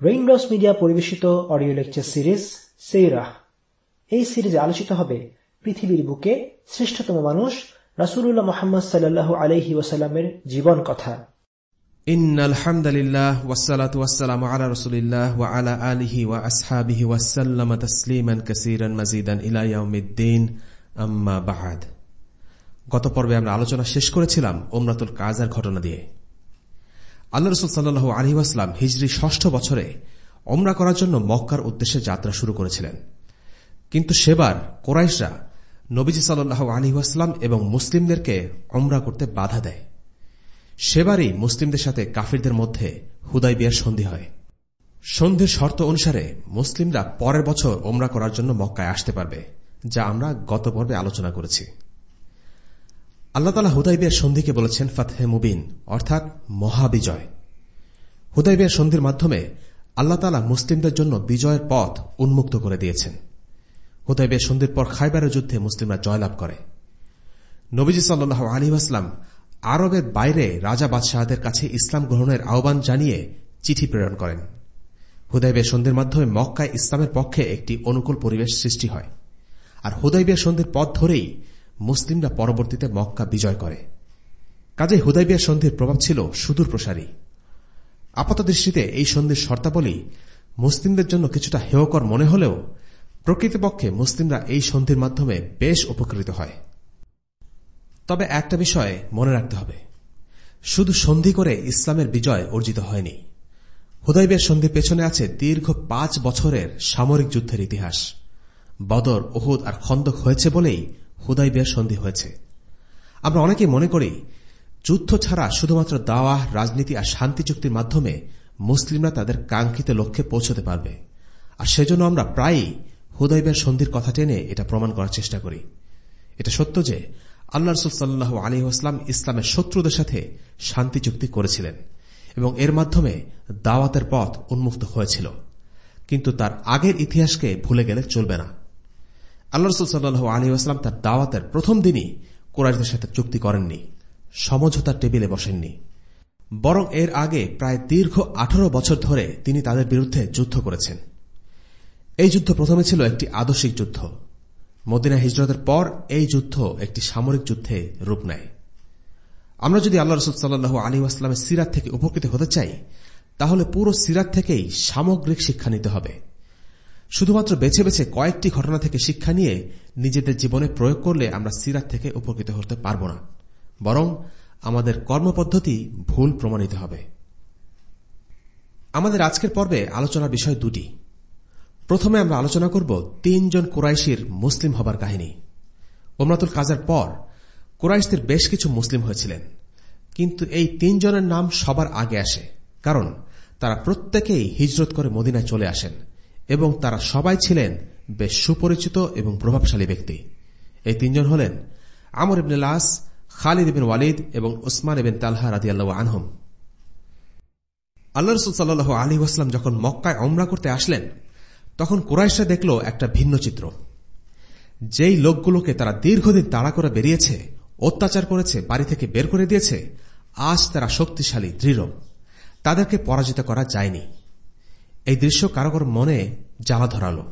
রেইনড্রস media পরিবেশিত audio lecture series সেইরাহ এই সিরিজে আলোচিত হবে পৃথিবীর বুকে শ্রেষ্ঠতম মানুষ রাসুল্লাহ মোহাম্মদ সাল্লাহ আলহি ওয়াসাল্লামের জীবন কথা إن الحمد لله والصلاة والسلام على رسول الله وعلى آله وأصحابه وسلم تسليما كثيرا مزيدا إلى يوم الدين أما بعد গত পর্বে আমরা আলোচনা শেষ করেছিলাম ওমরাতুল কাজার ঘটনা দিয়ে আল্লাহ রসুল সাল্লু আলী আসলাম হিজরি ষষ্ঠ বছরে অমরা করার জন্য মক্কার উদ্দেশ্যে যাত্রা শুরু করেছিলেন। কিন্তু সেবার কোরাইশরা নবীজি সাল্লাহ আলী আসলাম এবং মুসলিমদেরকে ওমরা করতে বাধা দেয়। সেবারই মুসলিমদের সাথে কাফিরদের মধ্যে হুদাই বিয়ার সন্ধি হয়। সন্ধির শর্ত অনুসারে মুসলিমরা পরের বছর ওমরা করার জন্য মক্কায় আসতে পারবে, যা আমরা গত পর্বে আলোচনা করেছি। আল্লাহ তালা হুদাইবিয়ার সন্ধিকে বলেছেন ফাতহে মুবিন, অর্থাৎ মহাবিজয়। হুদাইবিয়ার সন্ধির মাধ্যমে আল্লাহ তালা মুসলিমদের জন্য বিজয়ের পথ উন্মুক্ত করে দিয়েছেন। হুদাইবিয়ার সন্ধির পর খাইবারের যুদ্ধে মুসলিমরা জয়লাভ করে। নবীজি সাল্লাহ আলী আসলাম আরবের বাইরে রাজা বাদশাহদের কাছে ইসলাম গ্রহণের আহ্বান জানিয়ে চিঠি প্রেরণ করেন। হুদাইবিয়া সন্ধির মাধ্যমে মক্কায় ইসলামের পক্ষে একটি অনুকূল পরিবেশ সৃষ্টি হয়। আর হুদাইবিয়া সন্ধির পথ ধরেই মুসলিমরা পরবর্তীতে মক্কা বিজয় করে। কাজে হুদাইবিয়া সন্ধির প্রভাব ছিল সুদূর প্রসারী। আপাত দৃষ্টিতে এই সন্ধির শর্তাবলী মুসলিমদের জন্য কিছুটা হেয়কর মনে হলেও প্রকৃতপক্ষে মুসলিমরা এই সন্ধির মাধ্যমে বেশ উপকৃত হয়। তবে একটা বিষয় মনে রাখতে হবে। শুধু সন্ধি করে ইসলামের বিজয় অর্জিত হয়নি। হুদাইবের সন্ধির পেছনে আছে দীর্ঘ পাঁচ বছরের সামরিক যুদ্ধের ইতিহাস। বদর ওহুদ আর খন্দক হয়েছে বলেই হুদাইবিয়ার সন্ধি হয়েছে। আমরা অনেকেই মনে করি, যুদ্ধ ছাড়া শুধুমাত্র দাওয়া রাজনীতি আর শান্তি চুক্তির মাধ্যমে মুসলিমরা তাদের কাঙ্ক্ষিত লক্ষ্যে পৌঁছতে পারবে। আর সেজন্য আমরা প্রায়ই হুদাইবিয়ার সন্ধির কথা টেনে এটা প্রমাণ করার চেষ্টা করি। এটা সত্য যে আল্লাহ রসুল সাল্লাহ আলী আসলাম ইসলামের শত্রুদের সাথে শান্তি চুক্তি করেছিলেন এবং এর মাধ্যমে দাওয়াতের পথ উন্মুক্ত হয়েছিল। কিন্তু তার আগের ইতিহাসকে ভুলে গেলে চলবে না। আল্লাহ রসুল সাল্লু আলী আসলাম তার দাওয়াতের প্রথম দিনই কোরআশদের সাথে চুক্তি করেননি, সমঝোতার টেবিলে বসেননি। বরং এর আগে প্রায় দীর্ঘ আঠারো বছর ধরে তিনি তাদের বিরুদ্ধে যুদ্ধ করেছেন। এই যুদ্ধ প্রথমে ছিল একটি আদর্শিক যুদ্ধ। মদিনা হিজরতের পর এই যুদ্ধ একটি সামরিক যুদ্ধে রূপ নেয়। আমরা যদি আল্লাহ রসুল সাল্লু আলী আসলামের সিরাত থেকে উপকৃত হতে চাই, তাহলে পুরো সিরাত থেকেই সামগ্রিক শিক্ষা নিতে হবে। শুধুমাত্র বেছে বেছে কয়েকটি ঘটনা থেকে শিক্ষা নিয়ে নিজেদের জীবনে প্রয়োগ করলে আমরা সিরাত থেকে উপকৃত হতে পারব না। বরং আমাদের কর্মপদ্ধতি ভুল প্রমাণিত হবে। আমাদের আজকের পর্বে আলোচনার বিষয় দুটি। প্রথমে আমরা আলোচনা করব তিনজন কোরাইশির মুসলিম হবার কাহিনী। ওমরাতুল কাজার পর কোরাইশদের বেশ কিছু মুসলিম হয়েছিলেন। কিন্তু এই তিনজনের নাম সবার আগে আসে, কারণ তারা প্রত্যেকেই হিজরত করে মদিনায় চলে আসেন। এবং তারা সবাই ছিলেন বেশ সুপরিচিত এবং প্রভাবশালী ব্যক্তি। এই তিনজন হলেন আমর ইবিন লাস খালিদ ইবিন ওয়ালিদ এবং ওসমান ইবিন তালহা রাজি আল্লাহ আনহম। আল্লাহ রসুল আলী আসলাম যখন মক্কায় অমরা করতে আসলেন, তখন কুরাইশা দেখল একটা ভিন্ন চিত্র। যেই লোকগুলোকে তারা দীর্ঘদিন তাড়া করে বেরিয়েছে, অত্যাচার করেছে, বাড়ি থেকে বের করে দিয়েছে, আজ তারা শক্তিশালী, দৃঢ়। তাদেরকে পরাজিত করা যায়নি। এই দৃশ্য কারও কারও মনে জ্বালা ধরাল,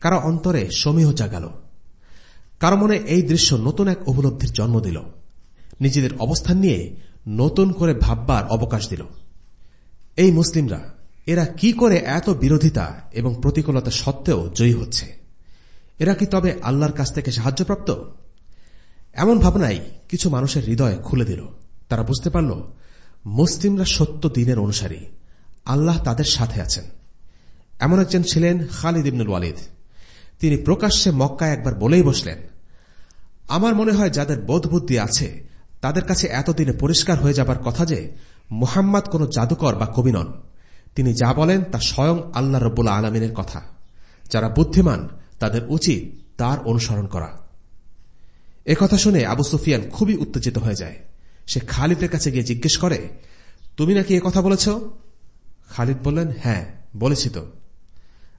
কারও অন্তরে সমীহ জাগাল। কারও মনে এই দৃশ্য নতুন এক উপলব্ধির জন্ম দিল। নিজেদের অবস্থান নিয়ে নতুন করে ভাববার অবকাশ দিল। এই মুসলিমরা, এরা কি করে এত বিরোধিতা এবং প্রতিকূলতা সত্ত্বেও জয়ী হচ্ছে? এরা কি তবে আল্লাহর কাছ থেকে সাহায্যপ্রাপ্ত? এমন ভাবনাই কিছু মানুষের হৃদয় খুলে দিল। তারা বুঝতে পারল, মুসলিমরা সত্য দিনের অনুসারী, আল্লাহ তাদের সাথে আছেন। এমন একজন ছিলেন খালিদ ইবনুল ওয়ালিদ। তিনি প্রকাশ্যে মক্কায় একবার বলেই বসলেন, আমার মনে হয় যাদের বোধবুদ্ধি আছে, তাদের কাছে এতদিনে পরিষ্কার হয়ে যাবার কথা যে মুহাম্মদ কোন জাদুকর বা কবি নন। তিনি যা বলেন তা স্বয়ং আল্লাহ রব্বুল্লা আলমিনের কথা। যারা বুদ্ধিমান, তাদের উচিত তার অনুসরণ করা। কথা শুনে আবু সুফিয়ান খুবই উত্তেজিত হয়ে যায়। সে খালিদের কাছে গিয়ে জিজ্ঞেস করে, তুমি নাকি কথা বলেছ? খালিদ বললেন হ্যাঁ বলেছি তো।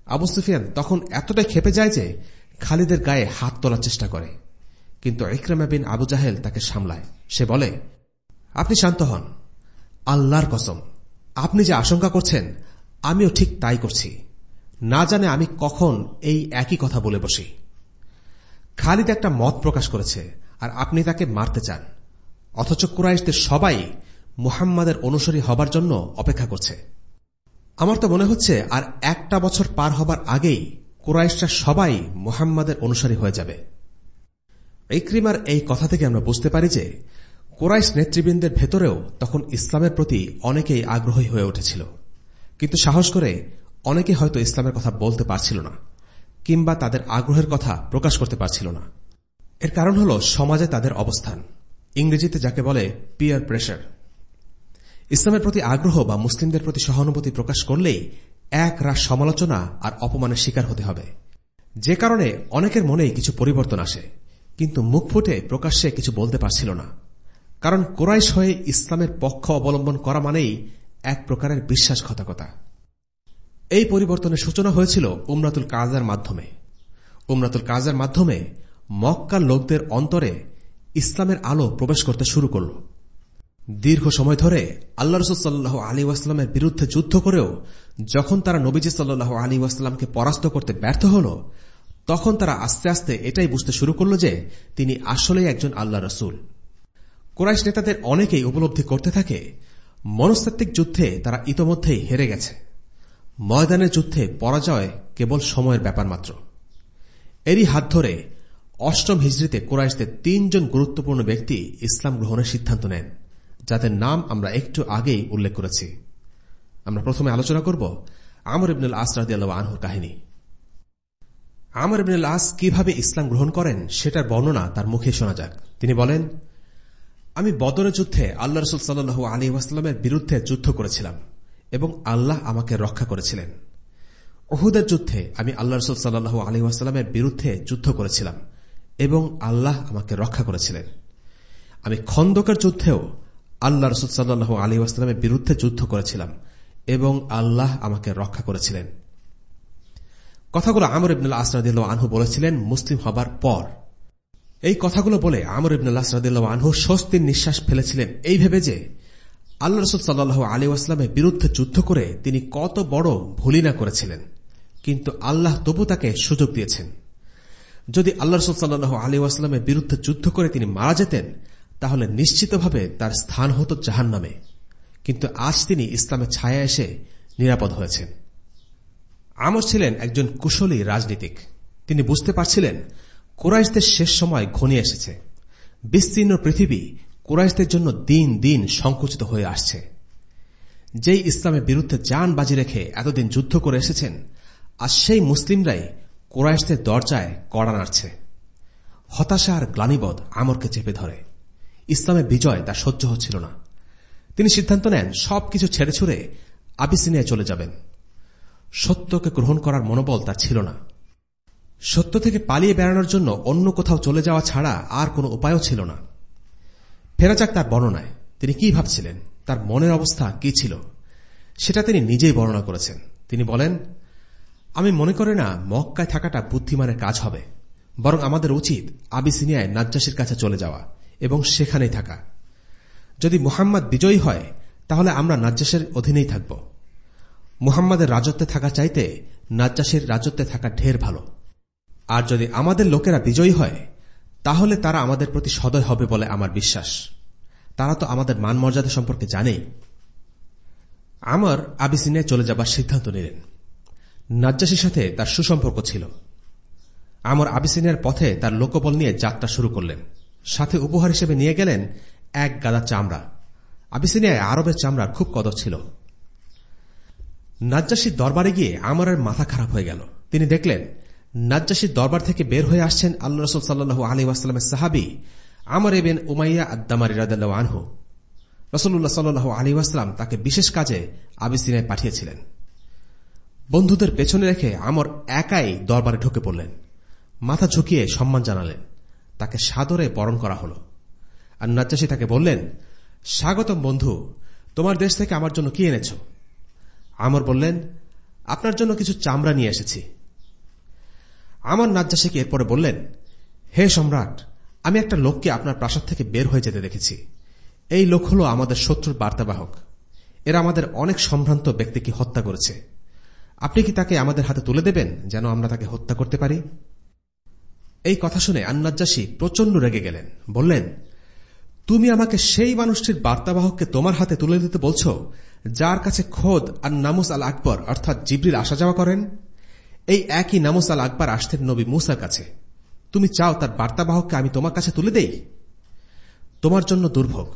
আবু সুফিয়ান তখন এতটাই খেপে যায় যে খালিদের গায়ে হাত তোলার চেষ্টা করে। কিন্তু ইকরামা বিন আবু জাহেল তাকে সামলায়। সে বলে, আপনি শান্ত হন। আল্লাহর কসম, আপনি যে আশঙ্কা করছেন, আমিও ঠিক তাই করছি। না জানে আমি কখন এই একই কথা বলে বসি। খালিদ একটা মত প্রকাশ করেছে, আর আপনি তাকে মারতে চান। অথচ কুরাইশদের সবাই মুহাম্মাদের অনুসারী হবার জন্য অপেক্ষা করছে। আমার তো মনে হচ্ছে আর একটা বছর পার হবার আগেই কুরাইশরা সবাই মুহাম্মাদের অনুসারী হয়ে যাবে। ইক্রিমার এই কথা থেকে আমরা বুঝতে পারি যে কোরাইশ নেতৃবৃন্দের ভেতরেও তখন ইসলামের প্রতি অনেকেই আগ্রহী হয়ে উঠেছিল। কিন্তু সাহস করে অনেকে হয়তো ইসলামের কথা বলতে পারছিল না, কিংবা তাদের আগ্রহের কথা প্রকাশ করতে পারছিল না। এর কারণ হল সমাজে তাদের অবস্থান। ইংরেজিতে যাকে বলে পিয়ার প্রেশার ইসলামের প্রতি আগ্রহ বা মুসলিমদের প্রতি সহানুভূতি প্রকাশ করলেই এক রাস সমালোচনা আর অপমানের শিকার হতে হবে। যে কারণে অনেকের মনেই কিছু পরিবর্তন আসে, কিন্তু মুখ ফুটে প্রকাশ্যে কিছু বলতে পারছিল না। কারণ কোরাইশ হয়ে ইসলামের পক্ষ অবলম্বন করা মানেই এক প্রকারের বিশ্বাসঘাতকতা। এই পরিবর্তনের সূচনা হয়েছিল উমরাতুল কাজার মাধ্যমে। উমরাতুল কাজার মাধ্যমে মক্কার লোকদের অন্তরে ইসলামের আলো প্রবেশ করতে শুরু করল। দীর্ঘ সময় ধরে আল্লাহ রসুল্লাহ আলী ওয়াস্লামের বিরুদ্ধে যুদ্ধ করেও যখন তারা নবীজি সাল্লাহ আলী ওয়াস্লামকে পরাস্ত করতে ব্যর্থ হল, তখন তারা আস্তে আস্তে এটাই বুঝতে শুরু করল যে তিনি আসলেই একজন আল্লাহ রসুল। কোরাইশ নেতাদের অনেকেই উপলব্ধি করতে থাকে, মনস্তাত্ত্বিক যুদ্ধে তারা ইতোমধ্যেই হেরে গেছে। ময়দানের যুদ্ধে পরাজয় কেবল সময়ের ব্যাপার মাত্র। এরই হাত ধরে অষ্টম হিজড়িতে কোরাইশদের তিনজন গুরুত্বপূর্ণ ব্যক্তি ইসলাম গ্রহণের সিদ্ধান্ত নেন। যাদের নাম আমরা একটু আগেই উল্লেখ করেছি। আমরা প্রথমে আলোচনা করব আমর ইবনুল আসরাদ আনহুর কাহিনী। আমর ইবনুল আস কীভাবে ইসলাম গ্রহণ করেন সেটার বর্ণনা তার মুখে শোনা যাক। তিনি বলেন, আমি বদরের যুদ্ধে আল্লাহ রসুল সাল্লু আলী ওয়াস্লামের বিরুদ্ধে যুদ্ধ করেছিলাম এবং আল্লাহ আমাকে রক্ষা করেছিলেন। ওহুদের যুদ্ধে আমি আল্লাহ রসুল সাল্লু আলী ওয়াস্লামের বিরুদ্ধে যুদ্ধ করেছিলাম এবং আল্লাহ আমাকে রক্ষা করেছিলেন। আমি খন্দকের যুদ্ধেও আল্লাহ রসুল সাল্লু আলী ওয়াস্লামের বিরুদ্ধে যুদ্ধ করেছিলাম এবং আল্লাহ আমাকে রক্ষা করেছিলেন। কথাগুলো আমর ইবনুল আসরাদিল্লা আনহু বলেছিলেন, মুসলিম হবার পর। এই কথাগুলো বলে আমর ইবনুল্লাহ আসরাদিল্লা আনহু স্বস্তির নিঃশ্বাস ফেলেছিলেন। এই ভেবে যে আল্লাহ রসুল সাল্লাহ আলী আসলামের বিরুদ্ধে যুদ্ধ করে তিনি কত বড় ভুলি না করেছিলেন। কিন্তু আল্লাহ তবু তাকে সুযোগ দিয়েছেন। যদি আল্লাহ রসুল সাল্লাহ আলী আসলামের বিরুদ্ধে যুদ্ধ করে তিনি মারা যেতেন তাহলে নিশ্চিতভাবে তার স্থান হতো জাহান নামে কিন্তু আজ তিনি ইসলামের ছায়া এসে নিরাপদ হয়েছেন। আমর ছিলেন একজন কুশলী রাজনীতিক। তিনি বুঝতে পারছিলেন, কোরাইশদের শেষ সময় ঘনিয়ে এসেছে। বিস্তীর্ণ পৃথিবী কোরাইশদের জন্য দিন দিন সংকুচিত হয়ে আসছে। যেই ইসলামের বিরুদ্ধে যান বাজি রেখে এতদিন যুদ্ধ করে এসেছেন আর সেই মুসলিমরাই কোরাইশদের দরজায় কড়া নাড়ছে। হতাশা আর গ্লানিবোধ আমরকে চেপে ধরে। ইসলামের বিজয় তা সহ্য হচ্ছিল না। তিনি সিদ্ধান্ত নেন, সবকিছু ছেড়ে ছুড়ে আবিসিনিয়ায় চলে যাবেন। সত্যকে গ্রহণ করার মনোবল তার ছিল না। সত্য থেকে পালিয়ে বেড়ানোর জন্য অন্য কোথাও চলে যাওয়া ছাড়া আর কোনো উপায়ও ছিল না। ফেরা যাক তার বর্ণনায়। তিনি কি ভাবছিলেন? তার মনের অবস্থা কি ছিল? সেটা তিনি নিজেই বর্ণনা করেছেন। তিনি বলেন, আমি মনে করি না মক্কায় থাকাটা বুদ্ধিমানের কাজ হবে, বরং আমাদের উচিত আবিসিনিয়ায় নাজ্জাসির কাছে চলে যাওয়া। এবং সেখানেই থাকা। যদি মুহাম্মদ বিজয়ী হয়, তাহলে আমরা নাজ্জাসের অধীনেই থাকব। মুহাম্মাদের রাজত্বে থাকা চাইতে নাজ্জাসের রাজত্বে থাকা ঢের ভালো। আর যদি আমাদের লোকেরা বিজয়ী হয়, তাহলে তারা আমাদের প্রতি সদয় হবে বলে আমার বিশ্বাস। তারা তো আমাদের মান মর্যাদা সম্পর্কে জানেই। আমার আবিসিনিয়ায় চলে যাবার সিদ্ধান্ত নিলেন। নাজ্জাসীর সাথে তার সুসম্পর্ক ছিল। আমার আবিসিনিয়ার পথে তার লোকবল নিয়ে যাত্রা শুরু করলেন। সাথে উপহার হিসেবে নিয়ে গেলেন এক গাদা চামড়া। আবিসিনিয়ায় আরবের চামড়ার খুব কদর ছিল। নাজ্জাসীর দরবারে গিয়ে আমারের মাথা খারাপ হয়ে গেল। তিনি দেখলেন, নাজ্জাসীর দরবার থেকে বের হয়ে আসছেন আল্লাহ রসুল সাল্লু আলী আসলামের সাহাবি আমর এবেন উমাইয়া আদামার ইরাদ আনহু। রসুল্লাহ সাল্লু আলী আসলাম তাকে বিশেষ কাজে আবিসিনায় পাঠিয়েছিলেন। বন্ধুদের পেছনে রেখে আমর একাই দরবারে ঢুকে পড়লেন। মাথা ঝুঁকিয়ে সম্মান জানালেন। তাকে সাদরে বরণ করা হল। আর নাজ্জাসী তাকে বললেন, স্বাগতম বন্ধু, তোমার দেশ থেকে আমার জন্য কি এনেছ? আমর বললেন, আপনার জন্য কিছু চামড়া নিয়ে এসেছি। আমার নাজ্জাসীকে এরপরে বললেন, হে সম্রাট, আমি একটা লোককে আপনার প্রাসাদ থেকে বের হয়ে যেতে দেখেছি। এই লোক হল আমাদের শত্রুর বার্তাবাহক। এরা আমাদের অনেক সম্ভ্রান্ত ব্যক্তিকে হত্যা করেছে। আপনি কি তাকে আমাদের হাতে তুলে দেবেন যেন আমরা তাকে হত্যা করতে পারি? এই কথা শুনে আন্নাজ্জাসী প্রচণ্ড রেগে গেলেন। বললেন, তুমি আমাকে সেই মানুষটির বার্তাবাহককে তোমার হাতে তুলে দিতে বলছ, যার কাছে খোদ আর নামুস আল আকবর অর্থাৎ জিবরিল আসা যাওয়া করেন? এই একই নামুস আল আকবর আসতেন নবী মুসার কাছে। তুমি চাও তার বার্তাবাহককে আমি তোমার কাছে তুলে দেই? তোমার জন্য দুর্ভোগ।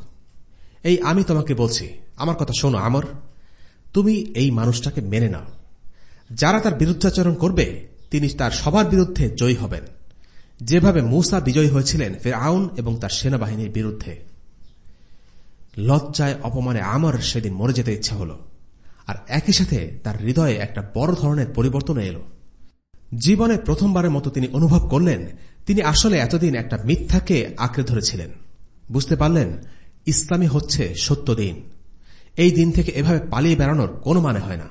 এই আমি তোমাকে বলছি, আমার কথা শোনো আমর। তুমি এই মানুষটাকে মেনে নাও। যারা তার বিরুদ্ধাচরণ করবে, তিনি তার সবার বিরুদ্ধে জয়ী হবেন। যেভাবে মুসা বিজয়ী হয়েছিলেন ফের আউন এবং তার সেনাবাহিনীর বিরুদ্ধে। লজ্জায় অপমানে আমার সেদিন মরে যেতে ইচ্ছা হল। আর একই সাথে তার হৃদয়ে একটা বড় ধরনের পরিবর্তন এলো। জীবনে প্রথমবারের মতো তিনি অনুভব করলেন, তিনি আসলে এতদিন একটা মিথ্যাকে আঁকড়ে ধরেছিলেন। বুঝতে পারলেন, ইসলামী হচ্ছে সত্য দিন। এই দিন থেকে এভাবে পালিয়ে বেড়ানোর কোনো মানে হয় না।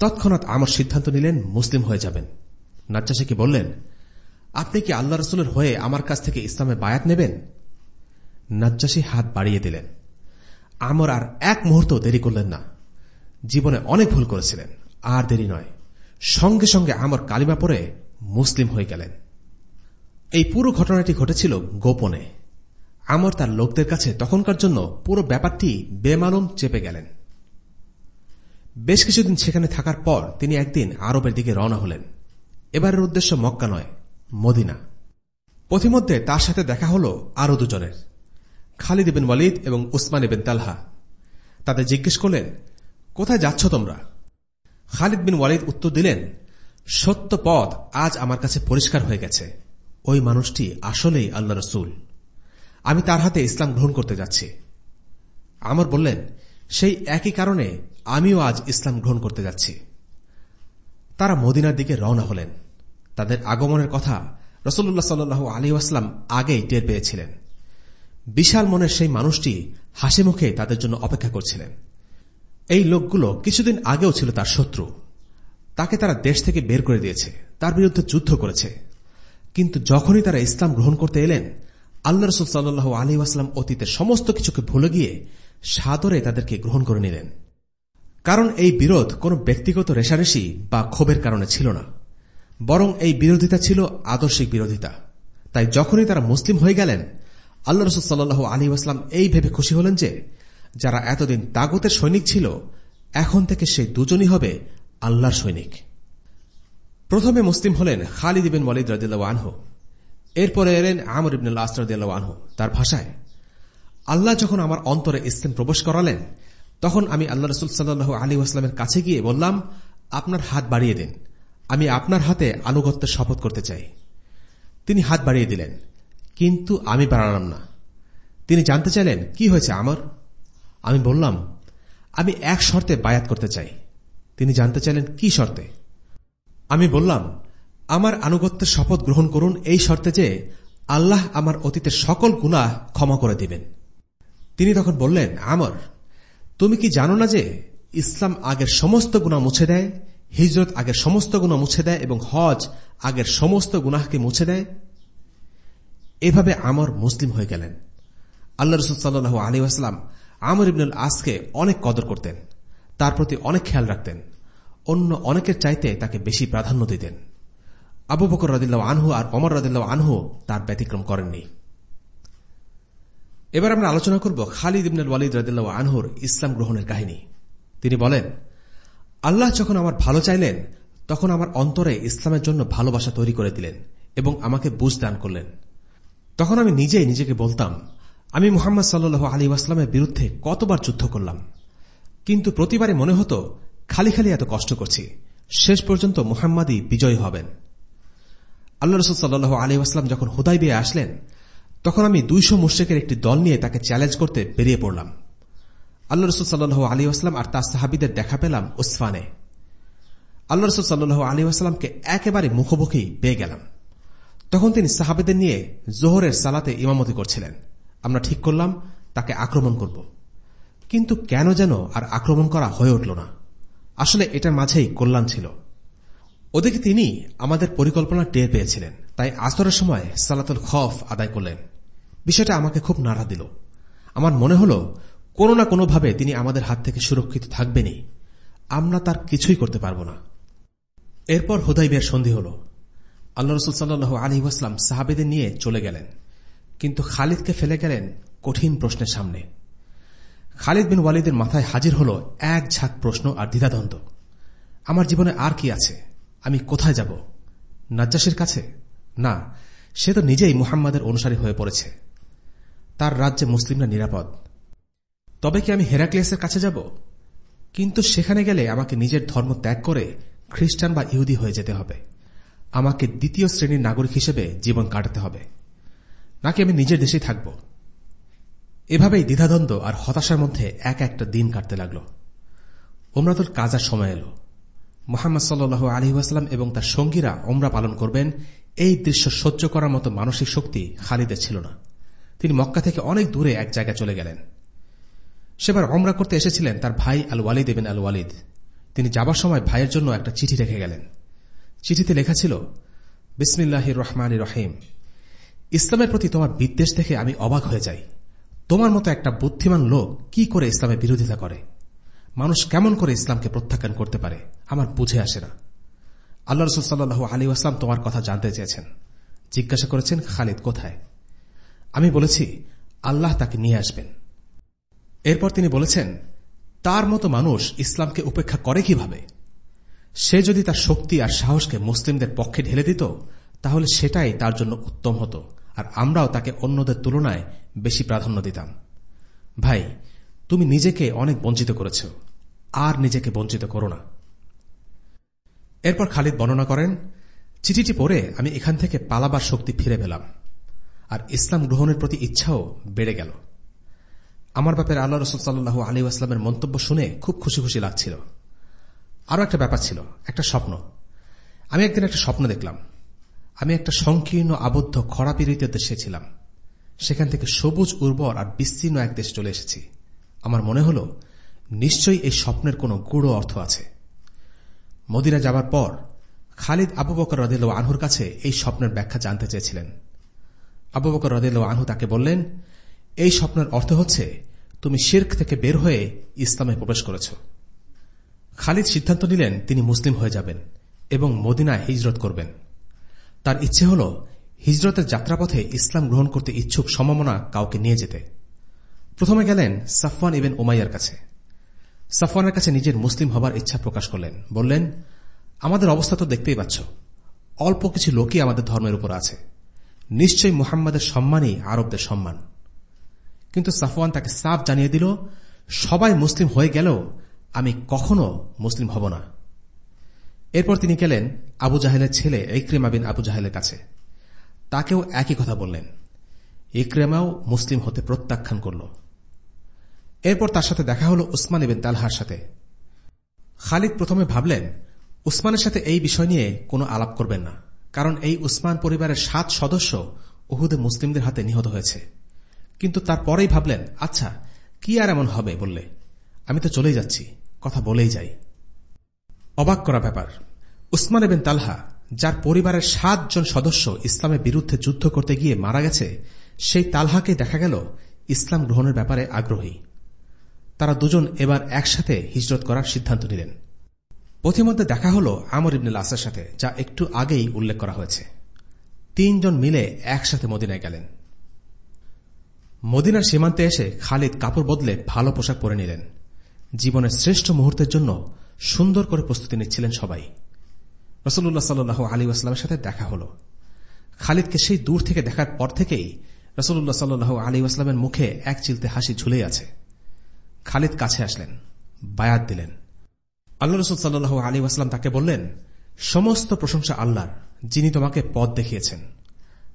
তৎক্ষণাৎ আমার সিদ্ধান্ত নিলেন মুসলিম হয়ে যাবেন। নাজ্জাসীকে বললেন আপনি কি আল্লাহ রসুলের হয়ে আমার কাছ থেকে ইসলামে বায়াত নেবেন? নাজ্জাসী হাত বাড়িয়ে দিলেন। আমর আর এক মুহূর্ত দেরি করলেন না। জীবনে অনেক ভুল করেছিলেন। আর দেরি নয়। সঙ্গে সঙ্গে আমর কালিমা পরে মুসলিম হয়ে গেলেন। এই পুরো ঘটনাটি ঘটেছিল গোপনে। আমর তার লোকদের কাছে তখনকার জন্য পুরো ব্যাপারটি বেমালুম চেপে গেলেন। বেশ কিছুদিন সেখানে থাকার পর তিনি একদিন আরবের দিকে রওনা হলেন। এবারের উদ্দেশ্য মক্কা নয়। মদিনা। পথিমধ্যে তার সাথে দেখা হল আরও দুজনের। খালিদ বিন ওয়ালিদ এবং উসমান বিন তালহা। তাদের জিজ্ঞেস করলেন, কোথায় যাচ্ছ তোমরা? খালিদ বিন ওয়ালিদ উত্তর দিলেন, সত্য পথ আজ আমার কাছে পরিষ্কার হয়ে গেছে। ওই মানুষটি আসলেই আল্লাহ রসুল। আমি তার হাতে ইসলাম গ্রহণ করতে যাচ্ছি। আমর বললেন, সেই একই কারণে আমিও আজ ইসলাম গ্রহণ করতে যাচ্ছি। তারা মদিনার দিকে রওনা হলেন। তাদের আগমনের কথা রসল্লাহ সাল্লু আলী আসলাম আগেই টের পেয়েছিলেন। বিশাল মনের সেই মানুষটি হাসি মুখে তাদের জন্য অপেক্ষা করছিলেন। এই লোকগুলো কিছুদিন আগেও ছিল তার শত্রু। তাকে তারা দেশ থেকে বের করে দিয়েছে, তার বিরুদ্ধে যুদ্ধ করেছে। কিন্তু যখনই তারা ইসলাম গ্রহণ করতে এলেন, আল্লাহ রসুল সাল্লু আলী আসলাম অতীতের সমস্ত কিছুকে ভুলে গিয়ে সাদরে তাদেরকে গ্রহণ করে নিলেন। কারণ এই বিরোধ কোন ব্যক্তিগত রেশারেশি বা ক্ষোভের কারণে ছিল না। বরং এই বিরোধিতা ছিল আদর্শিক বিরোধিতা। তাই যখনই তারা মুসলিম হয়ে গেলেন, আল্লাহ রসুল সাল্লু আলী আসলাম এই ভেবে খুশি হলেন যে, যারা এতদিন তাগতের সৈনিক ছিল, এখন থেকে সেই দুজনই হবে আল্লাহর সৈনিক। প্রথমে মুসলিম হলেন খালিদ ইবিন ওয়ালিদ রাজিল্লা আনহু। এরপরে এলেন আমর ইবনুল্লা আসরদিল্লা আনহু। তার ভাষায়, আল্লাহ যখন আমার অন্তরে ইসলাম প্রবেশ করালেন, তখন আমি আল্লাহ রসুল সাল্লু আলী আসলামের কাছে গিয়ে বললাম, আপনার হাত বাড়িয়ে দিন। আমি আপনার হাতে আনুগত্যের শপথ করতে চাই। তিনি হাত বাড়িয়ে দিলেন। কিন্তু আমি বাড়ালাম না। তিনি জানতে চাইলেন, কি হয়েছে আমার? আমি বললাম, আমি এক শর্তে বায়াত করতে চাই। তিনি জানতে চাইলেন, কি শর্তে? আমি বললাম, আমার আনুগত্যের শপথ গ্রহণ করুন এই শর্তে যে আল্লাহ আমার অতীতের সকল গুণা ক্ষমা করে দিবেন। তিনি তখন বললেন, আমর, তুমি কি জানো না যে ইসলাম আগের সমস্ত গুণা মুছে দেয়? হিজরত আগের সমস্ত গুণা মুছে দেয় এবং হজ আগের সমস্ত গুনাহকে মুছে দেয়। এভাবে আমর মুসলিম হয়ে গেলেন। আল্লাহ রসুল সাল্লু আলী আসলাম আমর ইবনুল আসকে অনেক কদর করতেন, তার প্রতি অনেক খেয়াল রাখতেন, অন্য অনেকের চাইতে তাকে বেশি প্রাধান্য দিতেন। আবু বকর রদিল্লা আনহু আর অমর রদিল্লা আনহু তার ব্যতিক্রম করেননি। এবার আমরা আলোচনা করব খালিদ ইবনুল ওয়ালিদ রদিল্লা আনহুর ইসলাম গ্রহণের কাহিনী। তিনি বলেন আল্লাহ যখন আমার ভালো চাইলেন, তখন আমার অন্তরে ইসলামের জন্য ভালোবাসা তৈরি করে দিলেন এবং আমাকে বুঝ দান করলেন। তখন আমি নিজেই নিজেকে বলতাম, আমি মোহাম্মদ সাল্লু আলী আসলামের বিরুদ্ধে কতবার যুদ্ধ করলাম। কিন্তু প্রতিবারে মনে হতো, খালি খালি এত কষ্ট করছি, শেষ পর্যন্ত মুহাম্মাদই বিজয়ী হবেন। আল্লাহ রসুল সাল্লু আলী আসলাম যখন হুদাই বিয়ে আসলেন, তখন আমি দুইশো মুশ্রেকের একটি দল নিয়ে তাকে চ্যালেঞ্জ করতে বেরিয়ে পড়লাম। আল্লাহ রসুল সাল্লু আলী আসলাম আর তার সাহাবিদের দেখা পেলাম উসফানে। আল্লাহ রসুল সাল্লু আলী আসলামকে একেবারে মুখোমুখি পেয়ে গেলাম। তখন তিনি সাহাবেদের নিয়ে জোহরের সালাতে ইমামতি করছিলেন। আমরা ঠিক করলাম, তাকে আক্রমণ করব। কিন্তু কেন যেন আর আক্রমণ করা হয়ে উঠল না। আসলে এটার মাঝেই কল্যাণ ছিল। ওদিকে তিনি আমাদের পরিকল্পনা টের পেয়েছিলেন। তাই আসরের সময় সালাতুল খফ আদায় করলেন। বিষয়টা আমাকে খুব নাড়া দিল। আমার মনে হল কোনো না কোনোভাবে তিনি আমাদের হাত থেকে সুরক্ষিত থাকবেনই। আমরা তার কিছুই করতে পারব না। এরপর হুদাইবের সন্ধি হল। আল্লাহ রসুল সাল্লু আলী ওয়াসলাম সাহাবেদের নিয়ে চলে গেলেন। কিন্তু খালিদকে ফেলে গেলেন কঠিন প্রশ্নের সামনে। খালিদ বিন ওয়ালিদের মাথায় হাজির হল এক ঝাঁক প্রশ্ন আর দ্বিধাদ্বন্দ্ব। আমার জীবনে আর কি আছে? আমি কোথায় যাব? নাজ্জাসের কাছে? না, সে তো নিজেই মুহাম্মাদের অনুসারী হয়ে পড়েছে। তার রাজ্যে মুসলিমরা নিরাপদ। তবে কি আমি হেরাক্লিয়াসের কাছে যাব? কিন্তু সেখানে গেলে আমাকে নিজের ধর্ম ত্যাগ করে খ্রিস্টান বা ইহুদি হয়ে যেতে হবে। আমাকে দ্বিতীয় শ্রেণির নাগরিক হিসেবে জীবন কাটাতে হবে। নাকি আমি নিজের দেশেই থাকব? এভাবেই দ্বিধাদ্বন্দ্ব আর হতাশার মধ্যে এক একটা দিন কাটতে লাগল। ওমরাতুল কাজার সময় এলো। মোহাম্মদ সাল্লু আলী ওয়াসালাম এবং তার সঙ্গীরা ওমরা পালন করবেন, এই দৃশ্য সহ্য করার মতো মানসিক শক্তি খালিদের ছিল না। তিনি মক্কা থেকে অনেক দূরে এক জায়গায় চলে গেলেন। সেবার অমরা করতে এসেছিলেন তার ভাই আল ওয়ালিদ এবেন আল ওয়ালিদ তিনি যাবার সময় ভাইয়ের জন্য একটা চিঠি রেখে গেলেন। চিঠিতে লেখা ছিল বিসমিল্লাহ রহমান রহিম, ইসলামের প্রতি তোমার বিদ্বেষ দেখে আমি অবাক হয়ে যাই। তোমার মতো একটা বুদ্ধিমান লোক কি করে ইসলামের বিরোধিতা করে? মানুষ কেমন করে ইসলামকে প্রত্যাখ্যান করতে পারে? আমার বুঝে আসে না। আল্লাহ রসুল সাল্লু আলী আসলাম তোমার কথা জানতে চেয়েছেন। জিজ্ঞাসা করেছেন, খালিদ কোথায়? আমি বলেছি, আল্লাহ তাকে নিয়ে আসবেন। এরপর তিনি বলেছেন, তার মতো মানুষ ইসলামকে উপেক্ষা করে কীভাবে? সে যদি তার শক্তি আর সাহসকে মুসলিমদের পক্ষে ঢেলে দিত, তাহলে সেটাই তার জন্য উত্তম হতো, আর আমরাও তাকে অন্যদের তুলনায় বেশি প্রাধান্য দিতাম। ভাই, তুমি নিজেকে অনেক বঞ্চিত করেছ, আর নিজেকে বঞ্চিত করো না। এরপর খালিদ বর্ণনা করেন, চিঠিটি পড়ে আমি এখান থেকে পালাবার শক্তি ফিরে পেলাম, আর ইসলাম গ্রহণের প্রতি ইচ্ছাও বেড়ে গেল। আমার ব্যাপারে আল্লাহ রসুল সাল্লু আলী আসলামের মন্তব্য শুনে খুব খুশি খুশি লাগছিল। আরও একটা ব্যাপার ছিল, একটা স্বপ্ন। আমি একদিন একটা স্বপ্ন দেখলাম। আমি একটা সংকীর্ণ, আবদ্ধ খরাপীড়িত দেশে ছিলাম। সেখান থেকে সবুজ, উর্বর আর বিস্তীর্ণ এক দেশ চলে এসেছি। আমার মনে হল, নিশ্চয়ই এই স্বপ্নের কোনো গুড়ো অর্থ আছে। মদিনা যাবার পর খালিদ আবু বকর রদিল আনহুর কাছে এই স্বপ্নের ব্যাখ্যা জানতে চেয়েছিলেন। আবু বকর রদিল আনহু তাকে বললেন এই স্বপ্নের অর্থ হচ্ছে, তুমি শির্ক থেকে বের হয়ে ইসলামে প্রবেশ করেছ। খালিদ সিদ্ধান্ত নিলেন তিনি মুসলিম হয়ে যাবেন এবং মদিনায় হিজরত করবেন। তার ইচ্ছে হল হিজরতের যাত্রাপথে ইসলাম গ্রহণ করতে ইচ্ছুক সম্ভাবনা কাউকে নিয়ে যেতে। প্রথমে গেলেন সাফওয়ান ইবেন ওমাইয়ার কাছে। সাফওয়ানের কাছে নিজের মুসলিম হবার ইচ্ছা প্রকাশ করলেন। বললেন, আমাদের অবস্থা তো দেখতেই পাচ্ছ। অল্প কিছু লোকই আমাদের ধর্মের উপর আছে। নিশ্চয়ই মুহাম্মাদের সম্মানই আরবদের সম্মান। কিন্তু সাফওয়ান তাকে সাফ জানিয়ে দিল, সবাই মুসলিম হয়ে গেলেও আমি কখনো মুসলিম হব না। এরপর তিনি গেলেন আবু জাহেলের ছেলে ইক্রেমা বিন আবু জাহেলের কাছে। তাকেও একই কথা বললেন। ইক্রেমাও মুসলিম হতে প্রত্যাখ্যান করল। এরপর তার সাথে দেখা হল উসমান ইবেন তালহার সাথে। খালিদ প্রথমে ভাবলেন, উসমানের সাথে এই বিষয় নিয়ে কোনো আলাপ করবেন না, কারণ এই উসমান পরিবারের সাত সদস্য উহুদে মুসলিমদের হাতে নিহত হয়েছে। কিন্তু তারপরেই ভাবলেন আচ্ছা কি আর এমন হবে? বললে, আমি তো চলেই যাচ্ছি, কথা বলেই যাই। অবাক করা ব্যাপার। উসমান এবেন তালহা, যার পরিবারের সাতজন সদস্য ইসলামের বিরুদ্ধে যুদ্ধ করতে গিয়ে মারা গেছে, সেই তালহাকে দেখা গেল ইসলাম গ্রহণের ব্যাপারে আগ্রহী। তারা দুজন এবার একসাথে হিজরত করার সিদ্ধান্ত নিলেন। পথিমধ্যে দেখা হল আমর ইবনুল আসের সাথে, যা একটু আগেই উল্লেখ করা হয়েছে। তিনজন মিলে একসাথে মদিনায় গেলেন। মদিনার সীমান্তে এসে খালিদ কাপড় বদলে ভালো পোশাক পরে নিলেন। জীবনের শ্রেষ্ঠ মুহূর্তের জন্য সুন্দর করে প্রস্তুতি নিচ্ছিলেন সবাই। রসুল্লাহ সাল্লু আলী আসলামের সাথে দেখা হল। খালিদকে সেই দূর থেকে দেখার পর থেকেই রসুল্লাহ সাল্লু আলী আসলামের মুখে এক চিলতে হাসি ঝুলেই আছে। খালিদ কাছে আসলেন, বায়াত দিলেন। আল্লাহ রসুল সাল্লু আলী আসলাম তাকে বললেন, সমস্ত প্রশংসা আল্লাহর, যিনি তোমাকে পথ দেখিয়েছেন।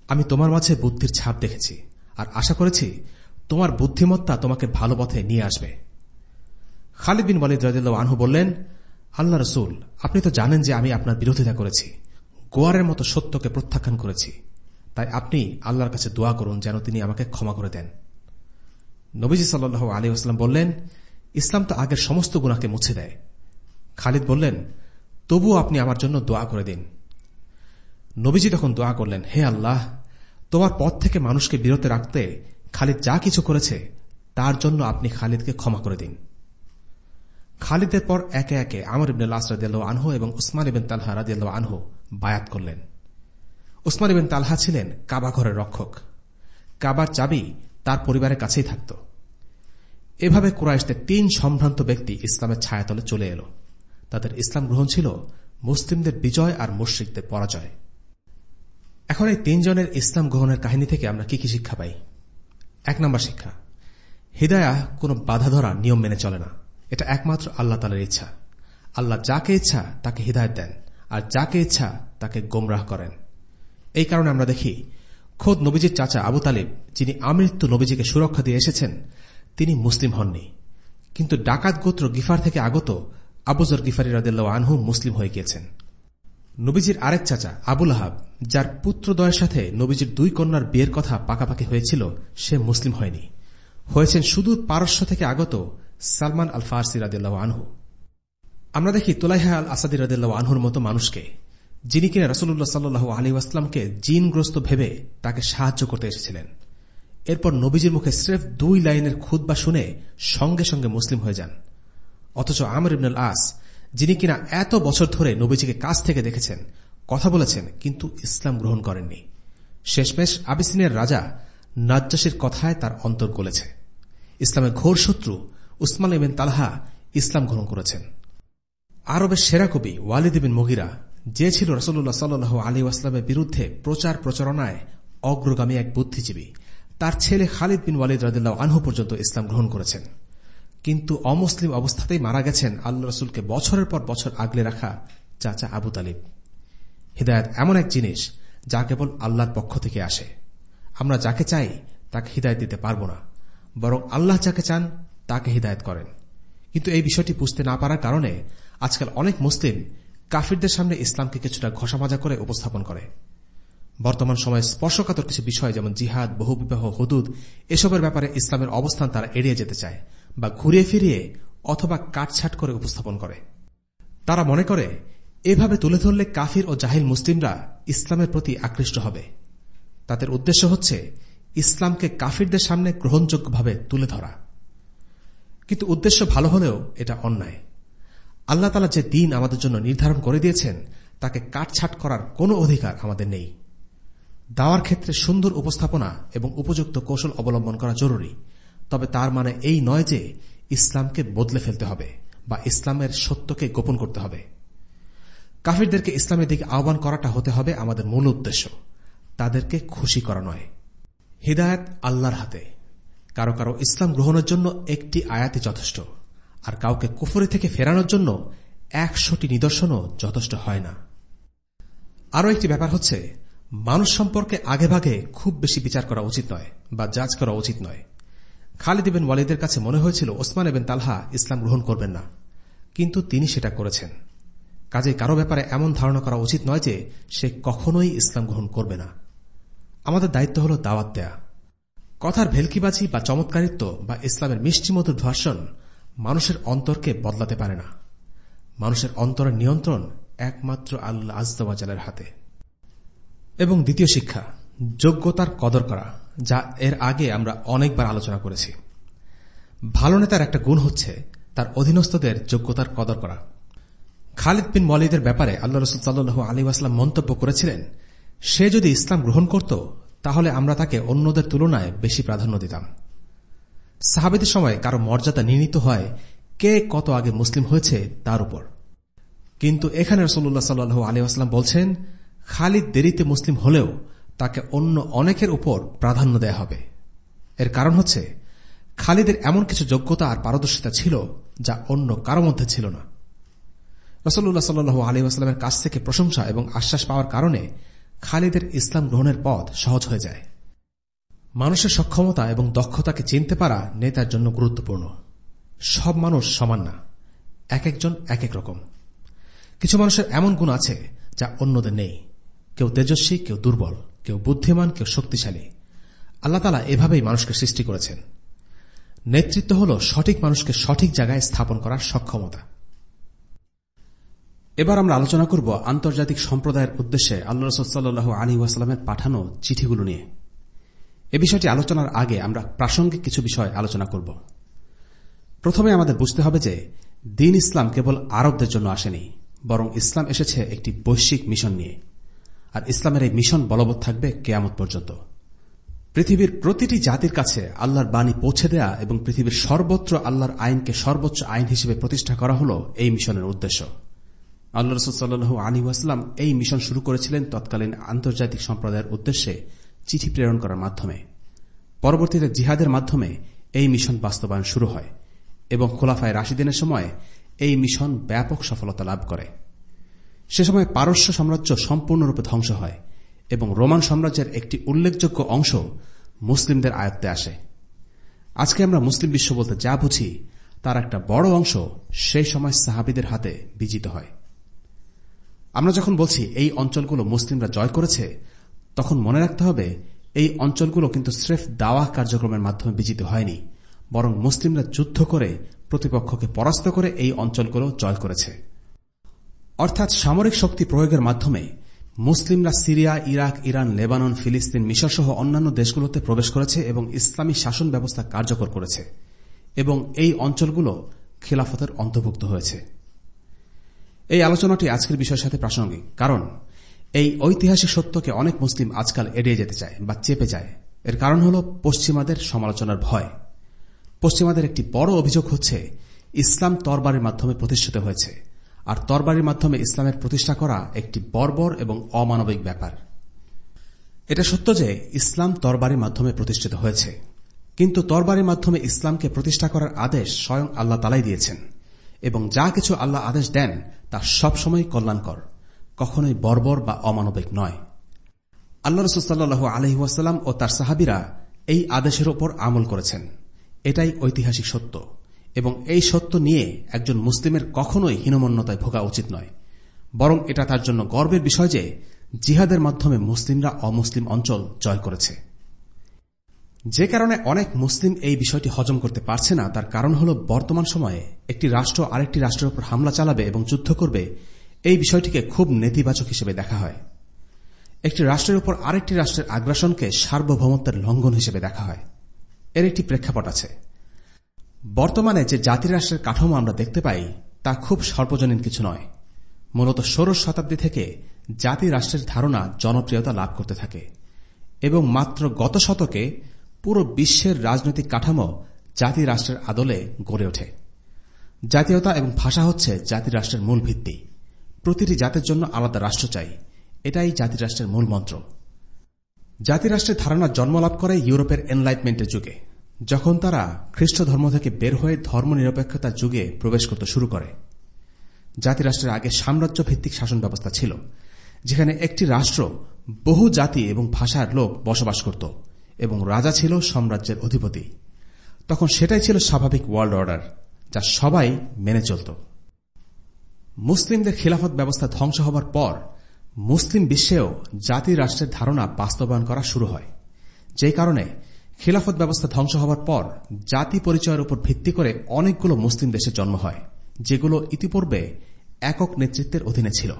আমি তোমার মাঝে বুদ্ধির ছাপ দেখেছি। আর আশা করেছি তোমার বুদ্ধিমত্তা তোমাকে ভালো পথে নিয়ে আসবে। খালিদ বিন ওয়ালিদ রাজিল্লা আনহু বললেন, আল্লাহ রসুল, আপনি তো জানেন যে আমি আপনার বিরোধিতা করেছি। গোয়ারের মতো সত্যকে প্রত্যাখ্যান করেছি। তাই আপনি আল্লাহর কাছে দোয়া করুন যেন তিনি আমাকে ক্ষমা করে দেন। নবীজি সাল্লু আলী আসলাম বললেন, ইসলাম তো আগের সমস্ত গুণাকে মুছে দেয়। খালিদ বললেন, তবুও আপনি আমার জন্য দোয়া করে দিন। নবীজি তখন দোয়া করলেন, হে আল্লাহ তোমার পথ থেকে মানুষকে বিরতে রাখতে খালিদ যা কিছু করেছে, তার জন্য আপনি খালিদকে ক্ষমা করে দিন। খালিদের পর একে একে আমর ইবিন রাদিয়াল আনহু এবং উসমান ইবেন তালহা রাদিয়াল আনহু বায়াত করলেন। উসমান ইবেন তালহা ছিলেন কাবা ঘরের রক্ষক। কাবার চাবি তার পরিবারের কাছেই থাকত। এভাবে কুরাইশদের তিন সম্ভ্রান্ত ব্যক্তি ইসলামের ছায়াতলে চলে এল। তাদের ইসলাম গ্রহণ ছিল মুসলিমদের বিজয় আর মুশ্রিকদের পরাজয়। এখন এই তিনজনের ইসলাম গ্রহণের কাহিনী থেকে আমরা কি কি শিক্ষা পাই? এক নম্বর শিক্ষা, হৃদয়া কোনো বাধা ধরা নিয়ম মেনে চলে না। এটা একমাত্র আল্লাহ তালের ইচ্ছা। আল্লাহ যাকে ইচ্ছা তাকে হৃদায়ত দেন, আর যাকে ইচ্ছা তাকে গোমরাহ করেন। এই কারণে আমরা দেখি, খোদ নবীজির চাচা আবু তালিব, যিনি আমৃত্যু নবীজিকে সুরক্ষা দিয়ে এসেছেন, তিনি মুসলিম হননি। কিন্তু ডাকাত গোত্র গিফার থেকে আগত আবুজর গিফারি রাদেল্লা আনহু মুসলিম হয়ে গিয়েছেন। নবীজির আরেক চাচা, আবুল আহাব, যার পুত্রদয়ের সাথে নবীজির দুই কন্যার বিয়ের কথা পাকাপাকি হয়েছিল, সে মুসলিম হয়নি। হয়েছেন শুধু পারস্য থেকে আগত সালমান আল ফারসি রাদিল্লাহ আনহু। আমরা দেখি তোলাইহা আল আসাদি রাদিল্লাহ আনহুর মতো মানুষকে, যিনি কিনা রসুল্লাহ সাল্লু আলী আসলামকে জিনগ্রস্ত ভেবে তাকে সাহায্য করতে এসেছিলেন। এরপর নবীজির মুখে স্রেফ দুই লাইনের খুদ্া শুনে সঙ্গে সঙ্গে মুসলিম হয়ে যান। অথচ আমর ইবনুল আস যিনি কিনা এত বছর ধরে নবীজিকে কাছ থেকে দেখেছেন, কথা বলেছেন, কিন্তু ইসলাম গ্রহণ করেননি। শেষমেশ আবিসিনের রাজা নাজ্জাসের কথায় তার অন্তর গলেছে। ইসলামের ঘোর শত্রু উসমান ইবেন তালহা ইসলাম গ্রহণ করেছেন। আরবের সেরা কবি ওয়ালিদ বিন মগিরা যে ছিল রসল্লাহ সাল্লু আলী আসলামের বিরুদ্ধে প্রচার প্রচারণায় অগ্রগামী এক বুদ্ধিজীবী, তার ছেলে খালিদ বিন ওয়ালিদ রাদিল্লাহ আনহু পর্যন্ত ইসলাম গ্রহণ করেছেন। কিন্তু অমুসলিম অবস্থাতেই মারা গেছেন আল্লাহ রসুলকে বছরের পর বছর আগলে রাখা চাচা আবু তালিব। হৃদায়ত এমন এক জিনিস যা কেবল আল্লাহর পক্ষ থেকে আসে। আমরা যাকে চাই তাকে হৃদায়ত দিতে পারব না, বরং আল্লাহ যাকে চান তাকে হৃদায়ত করেন। কিন্তু এই বিষয়টি বুঝতে না পারার কারণে আজকাল অনেক মুসলিম কাফিরদের সামনে ইসলামকে কিছুটা ঘষামাজা করে উপস্থাপন করে। বর্তমান সময়ে স্পর্শকাতর কিছু বিষয় যেমন জিহাদ, বহুবিবাহ, হদুদ, এসবের ব্যাপারে ইসলামের অবস্থান তারা এড়িয়ে যেতে চায়। বা ঘুরিয়ে ফিরিয়ে অথবা কাটছাট করে উপস্থাপন করে। তারা মনে করে, এভাবে তুলে ধরলে কাফির ও জাহিল মুসলিমরা ইসলামের প্রতি আকৃষ্ট হবে। তাদের উদ্দেশ্য হচ্ছে ইসলামকে কাফিরদের সামনে গ্রহণযোগ্যভাবে তুলে ধরা। কিন্তু উদ্দেশ্য ভালো হলেও এটা অন্যায়। আল্লাহ তালা যে দিন আমাদের জন্য নির্ধারণ করে দিয়েছেন, তাকে কাটছাট করার কোনো অধিকার আমাদের নেই। দাওয়ার ক্ষেত্রে সুন্দর উপস্থাপনা এবং উপযুক্ত কৌশল অবলম্বন করা জরুরি। তবে তার মানে এই নয় যে ইসলামকে বদলে ফেলতে হবে বা ইসলামের সত্যকে গোপন করতে হবে। কাফিরদেরকে ইসলামের দিকে আহ্বান করাটা হতে হবে আমাদের মূল উদ্দেশ্য। তাদেরকে খুশি করা নয়। হৃদায়ত আল্লাহর হাতে। কারও কারও ইসলাম গ্রহণের জন্য একটি আয়াতি যথেষ্ট। আর কাউকে কুফরি থেকে ফেরানোর জন্য একশোটি নিদর্শনও যথেষ্ট হয় না। আরও একটি ব্যাপার হচ্ছে, মানুষ সম্পর্কে আগেভাগে খুব বেশি বিচার করা উচিত নয় বা জাজ করা উচিত নয়। খালিদ ইবেন ওয়ালিদের কাছে মনে হয়েছিল, ওসমান এবেন তালহা ইসলাম গ্রহণ করবেন না। কিন্তু তিনি সেটা করেছেন। কাজে কারও ব্যাপারে এমন ধারণা করা উচিত নয় যে সে কখনোই ইসলাম গ্রহণ করবে না। আমাদের দায়িত্ব হল দাওয়াত দেয়া। কথার ভেলকিবাজি বা চমৎকারিত্ব বা ইসলামের মিষ্টিমধুর ধর্ষণ মানুষের অন্তরকে বদলাতে পারে না। মানুষের অন্তরের নিয়ন্ত্রণ একমাত্র আল্লাহ আজদাওয়াজালের হাতে। এবং দ্বিতীয় শিক্ষা, যোগ্যতার কদর করা। যা এর আগে আমরা অনেকবার আলোচনা করেছি। ভালো নেতার একটা গুণ হচ্ছে তার অধীনস্থদের যোগ্যতার কদর করা। খালিদ বিন মলিদের ব্যাপারে আল্লাহ রসুল সাল্লু আলী আসলাম মন্তব্য করেছিলেন, সে যদি ইসলাম গ্রহণ করত, তাহলে আমরা তাকে অন্যদের তুলনায় বেশি প্রাধান্য দিতাম। সাহাবিদের সময় কারও মর্যাদা নির্ণীত হয় কে কত আগে মুসলিম হয়েছে তার উপর। কিন্তু এখানে রসুল্লাহ সাল্লু আলী আসলাম বলছেন, খালিদ দেরিতে মুসলিম হলেও তাকে অন্য অনেকের উপর প্রাধান্য দেয়া হবে। এর কারণ হচ্ছে, খালিদের এমন কিছু যোগ্যতা আর পারদর্শিতা ছিল যা অন্য কারও মধ্যে ছিল না। রসল্লাহ সাল্লু আলী আসলামের কাছ থেকে প্রশংসা এবং আশ্বাস পাওয়ার কারণে খালিদের ইসলাম গ্রহণের পথ সহজ হয়ে যায়। মানুষের সক্ষমতা এবং দক্ষতাকে চিনতে পারা নেতার জন্য গুরুত্বপূর্ণ। সব মানুষ সমান না, এক একজন এক এক রকম। কিছু মানুষের এমন গুণ আছে যা অন্যদের নেই। কেউ তেজস্বী, কেউ দুর্বল। কেউ বুদ্ধিমান, কেউ শক্তিশালী। আল্লাহ তালা এভাবেই মানুষকে সৃষ্টি করেছেন। নেতৃত্ব হল সঠিক মানুষকে সঠিক জায়গায় স্থাপন করার সক্ষমতা। এবার আমরা আলোচনা করব আন্তর্জাতিক সম্প্রদায়ের উদ্দেশ্যে আল্লাহ রসুল্লাহ আলী ওয়াসালামের পাঠানো চিঠিগুলো নিয়ে। এ বিষয়টি আলোচনার আগে আমরা প্রাসঙ্গিক কিছু বিষয় আলোচনা করব। প্রথমে আমাদের বুঝতে হবে যে দিন ইসলাম কেবল আরবদের জন্য আসেনি, বরং ইসলাম এসেছে একটি বৈশ্বিক মিশন নিয়ে। আর ইসলামের এই মিশন বলবৎ থাকবে কেয়ামত পর্যন্ত। পৃথিবীর প্রতিটি জাতির কাছে আল্লাহর বাণী পৌঁছে দেয়া এবং পৃথিবীর সর্বত্র আল্লাহর আইনকে সর্বোচ্চ আইন হিসেবে প্রতিষ্ঠা করা হল এই মিশনের উদ্দেশ্য। আল্লাহ রসুল্লাহ আলী ওয়াসলাম এই মিশন শুরু করেছিলেন তৎকালীন আন্তর্জাতিক সম্প্রদায়ের উদ্দেশ্যে চিঠি প্রেরণ করার মাধ্যমে। পরবর্তীতে জিহাদের মাধ্যমে এই মিশন বাস্তবায়ন শুরু হয় এবং খোলাফায় রাশিদিনের সময় এই মিশন ব্যাপক সফলতা লাভ করে। সে সময় পারস্য সাম্রাজ্য সম্পূর্ণরূপে ধ্বংস হয় এবং রোমান সাম্রাজ্যের একটি উল্লেখযোগ্য অংশ মুসলিমদের আয়ত্তে আসে। আজকে আমরা মুসলিম বিশ্ব বলতে যা বুঝি, তার একটা বড় অংশ সেই সময় সাহাবিদের হাতে বিজিত হয়। আমরা যখন বলছি এই অঞ্চলগুলো মুসলিমরা জয় করেছে, তখন মনে রাখতে হবে এই অঞ্চলগুলো কিন্তু স্রেফ দাওয়া কার্যক্রমের মাধ্যমে বিজিত হয়নি, বরং মুসলিমরা যুদ্ধ করে প্রতিপক্ষকে পরাস্ত করে এই অঞ্চলগুলো জয় করেছে। অর্থাৎ সামরিক শক্তি প্রয়োগের মাধ্যমে মুসলিমরা সিরিয়া, ইরাক, ইরান, লেবানন, ফিলিস্তিন, মিশর সহ অন্যান্য দেশগুলোতে প্রবেশ করেছে এবং ইসলামী শাসন ব্যবস্থা কার্যকর করেছে এবং এই অঞ্চলগুলো খিলাফতের অন্তর্ভুক্ত হয়েছে। এই আলোচনাটি আজকের বিষয়ের সাথে প্রাসঙ্গিক, কারণ এই ঐতিহাসিক সত্যকে অনেক মুসলিম আজকাল এড়িয়ে যেতে চায় বা চেপে যায়। এর কারণ হল পশ্চিমাদের সমালোচনার ভয়। পশ্চিমাদের একটি বড় অভিযোগ হচ্ছে, ইসলাম তরবারের মাধ্যমে প্রতিষ্ঠিত হয়েছে। আর তরবারির মাধ্যমে ইসলামের প্রতিষ্ঠা করা একটি বর্বর এবং অমানবিক ব্যাপার। এটা সত্য যে ইসলাম তরবারির মাধ্যমে প্রতিষ্ঠিত হয়েছে। কিন্তু তরবারির মাধ্যমে ইসলামকে প্রতিষ্ঠা করার আদেশ স্বয়ং আল্লাহ তালাই দিয়েছেন। এবং যা কিছু আল্লাহ আদেশ দেন, তা সবসময় কল্যাণকর, কখনোই বর্বর বা অমানবিক নয়। আল্লাহ রসুল্লাহ আলহিহাস্লাম ও তার সাহাবিরা এই আদেশের ওপর আমল করেছেন। এটাই ঐতিহাসিক সত্য। এবং এই সত্য নিয়ে একজন মুসলিমের কখনোই হীনমন্যতায় ভোগা উচিত নয়। বরং এটা তার জন্য গর্বের বিষয় যে জিহাদের মাধ্যমে মুসলিমরা অমুসলিম অঞ্চল জয় করেছে। যে কারণে অনেক মুসলিম এই বিষয়টি হজম করতে পারছে না, তার কারণ হল বর্তমান সময়ে একটি রাষ্ট্র আরেকটি রাষ্ট্রের উপর হামলা চালাবে এবং যুদ্ধ করবে, এই বিষয়টিকে খুব নেতিবাচক হিসেবে দেখা হয়। একটি রাষ্ট্রের উপর আরেকটি রাষ্ট্রের আগ্রাসনকে সার্বভৌমত্বের লঙ্ঘন হিসেবে দেখা হয়। এর একটি প্রেক্ষাপট আছে। বর্তমানে যে জাতিরাষ্ট্রের কাঠামো আমরা দেখতে পাই, তা খুব সর্বজনীন কিছু নয়। মূলত ষোড়শ শতাব্দী থেকে জাতি রাষ্ট্রের ধারণা জনপ্রিয়তা লাভ করতে থাকে এবং মাত্র গত শতকে পুরো বিশ্বের রাজনৈতিক কাঠামো জাতি রাষ্ট্রের আদলে গড়ে ওঠে। জাতীয়তা এবং ভাষা হচ্ছে জাতি রাষ্ট্রের মূল ভিত্তি। প্রতিটি জাতির জন্য আলাদা রাষ্ট্র চাই, এটাই জাতিরাষ্ট্রের মূল মন্ত্র। জাতিরাষ্ট্রের ধারণা জন্মলাভ করে ইউরোপের এনলাইটমেন্টের যুগে। যখন তারা খ্রিস্ট ধর্ম থেকে বের হয়ে ধর্মনিরপেক্ষতার যুগে প্রবেশ করতে শুরু করে, জাতিরাষ্ট্রের আগে সাম্রাজ্য ভিত্তিক শাসন ব্যবস্থা ছিল, যেখানে একটি রাষ্ট্র বহু জাতি এবং ভাষার লোক বসবাস করত এবং রাজা ছিল সাম্রাজ্যের অধিপতি। তখন সেটাই ছিল স্বাভাবিক ওয়ার্ল্ড অর্ডার, যা সবাই মেনে চলত। মুসলিমদের খিলাফত ব্যবস্থা ধ্বংস হবার পর মুসলিম বিশ্বেও জাতি রাষ্ট্রের ধারণা বাস্তবায়ন করা শুরু হয় যে কারণে খিলাফত ব্যবস্থা ধ্বংস হওয়ার পর জাতি পরিচয়ের উপর ভিত্তি করে অনেকগুলো মুসলিম দেশের জন্ম হয়, যেগুলো ইতিপূর্বে একক নেতৃত্বের অধীনে ছিল।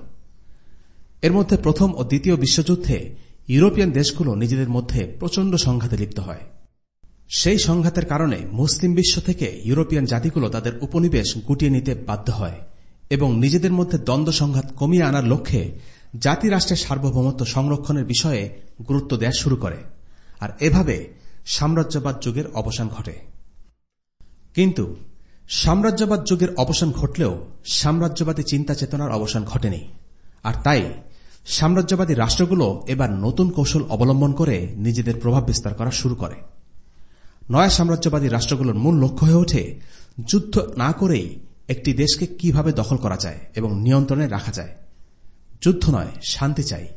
এর মধ্যে প্রথম ও দ্বিতীয় বিশ্বযুদ্ধে ইউরোপিয়ান দেশগুলো নিজেদের মধ্যে প্রচণ্ড সংঘাতে লিপ্ত হয়। সেই সংঘাতের কারণে মুসলিম বিশ্ব থেকে ইউরোপিয়ান জাতিগুলো তাদের উপনিবেশ গুটিয়ে নিতে বাধ্য হয় এবং নিজেদের মধ্যে দ্বন্দ্ব সংঘাত কমিয়ে আনার লক্ষ্যে জাতিরাষ্ট্রের সার্বভৌমত্ব সংরক্ষণের বিষয়ে গুরুত্ব দেওয়া শুরু করে। আর এভাবে সাম্রাজ্যবাদ যুগের অবসান ঘটে। কিন্তু সাম্রাজ্যবাদ যুগের অবসান ঘটলেও সাম্রাজ্যবাদী চিন্তা চেতনার অবসান ঘটেনি। আর তাই সাম্রাজ্যবাদী রাষ্ট্রগুলো এবার নতুন কৌশল অবলম্বন করে নিজেদের প্রভাব বিস্তার করা শুরু করে। নয়া সাম্রাজ্যবাদী রাষ্ট্রগুলোর মূল লক্ষ্য হয়ে ওঠে যুদ্ধ না করেই একটি দেশকে কীভাবে দখল করা যায় এবং নিয়ন্ত্রণে রাখা যায়। যুদ্ধ নয়, শান্তি চাই।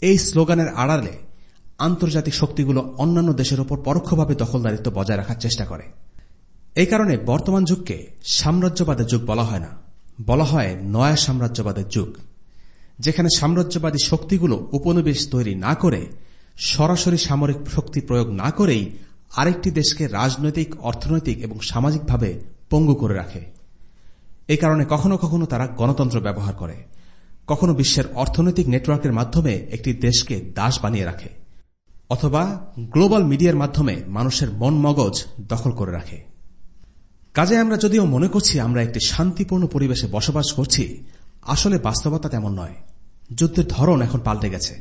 এই স্লোগানের আড়ালে আন্তর্জাতিক শক্তিগুলো অন্যান্য দেশের ওপর পরোক্ষভাবে দখলদারিত্ব বজায় রাখার চেষ্টা করে। এই কারণে বর্তমান যুগকে সাম্রাজ্যবাদের যুগ বলা হয় না। বলা হয় নয়া সাম্রাজ্যবাদের যুগ। যেখানে সাম্রাজ্যবাদী শক্তিগুলো উপনিবেশ তৈরি না করে, সরাসরি সামরিক শক্তি প্রয়োগ না করেই আরেকটি দেশকে রাজনৈতিক, অর্থনৈতিক এবং সামাজিকভাবে পঙ্গু করে রাখে। এই কারণে কখনো কখনো তারা গণতন্ত্র ব্যবহার করে। কখনো বিশ্বের অর্থনৈতিক নেটওয়ার্কের মাধ্যমে একটি দেশকে দাস বানিয়ে রাখে। অথবা গ্লোবাল মিডিয়ার মাধ্যমে মানুষের মন মগজ দখল করে রাখে। কাজে আমরা যদিও মনে করছি আমরা একটি শান্তিপূর্ণ পরিবেশে বসবাস করছি, আসলে বাস্তবতা তেমন নয়। যুদ্ধের ধরন এখন পাল্টে গেছে।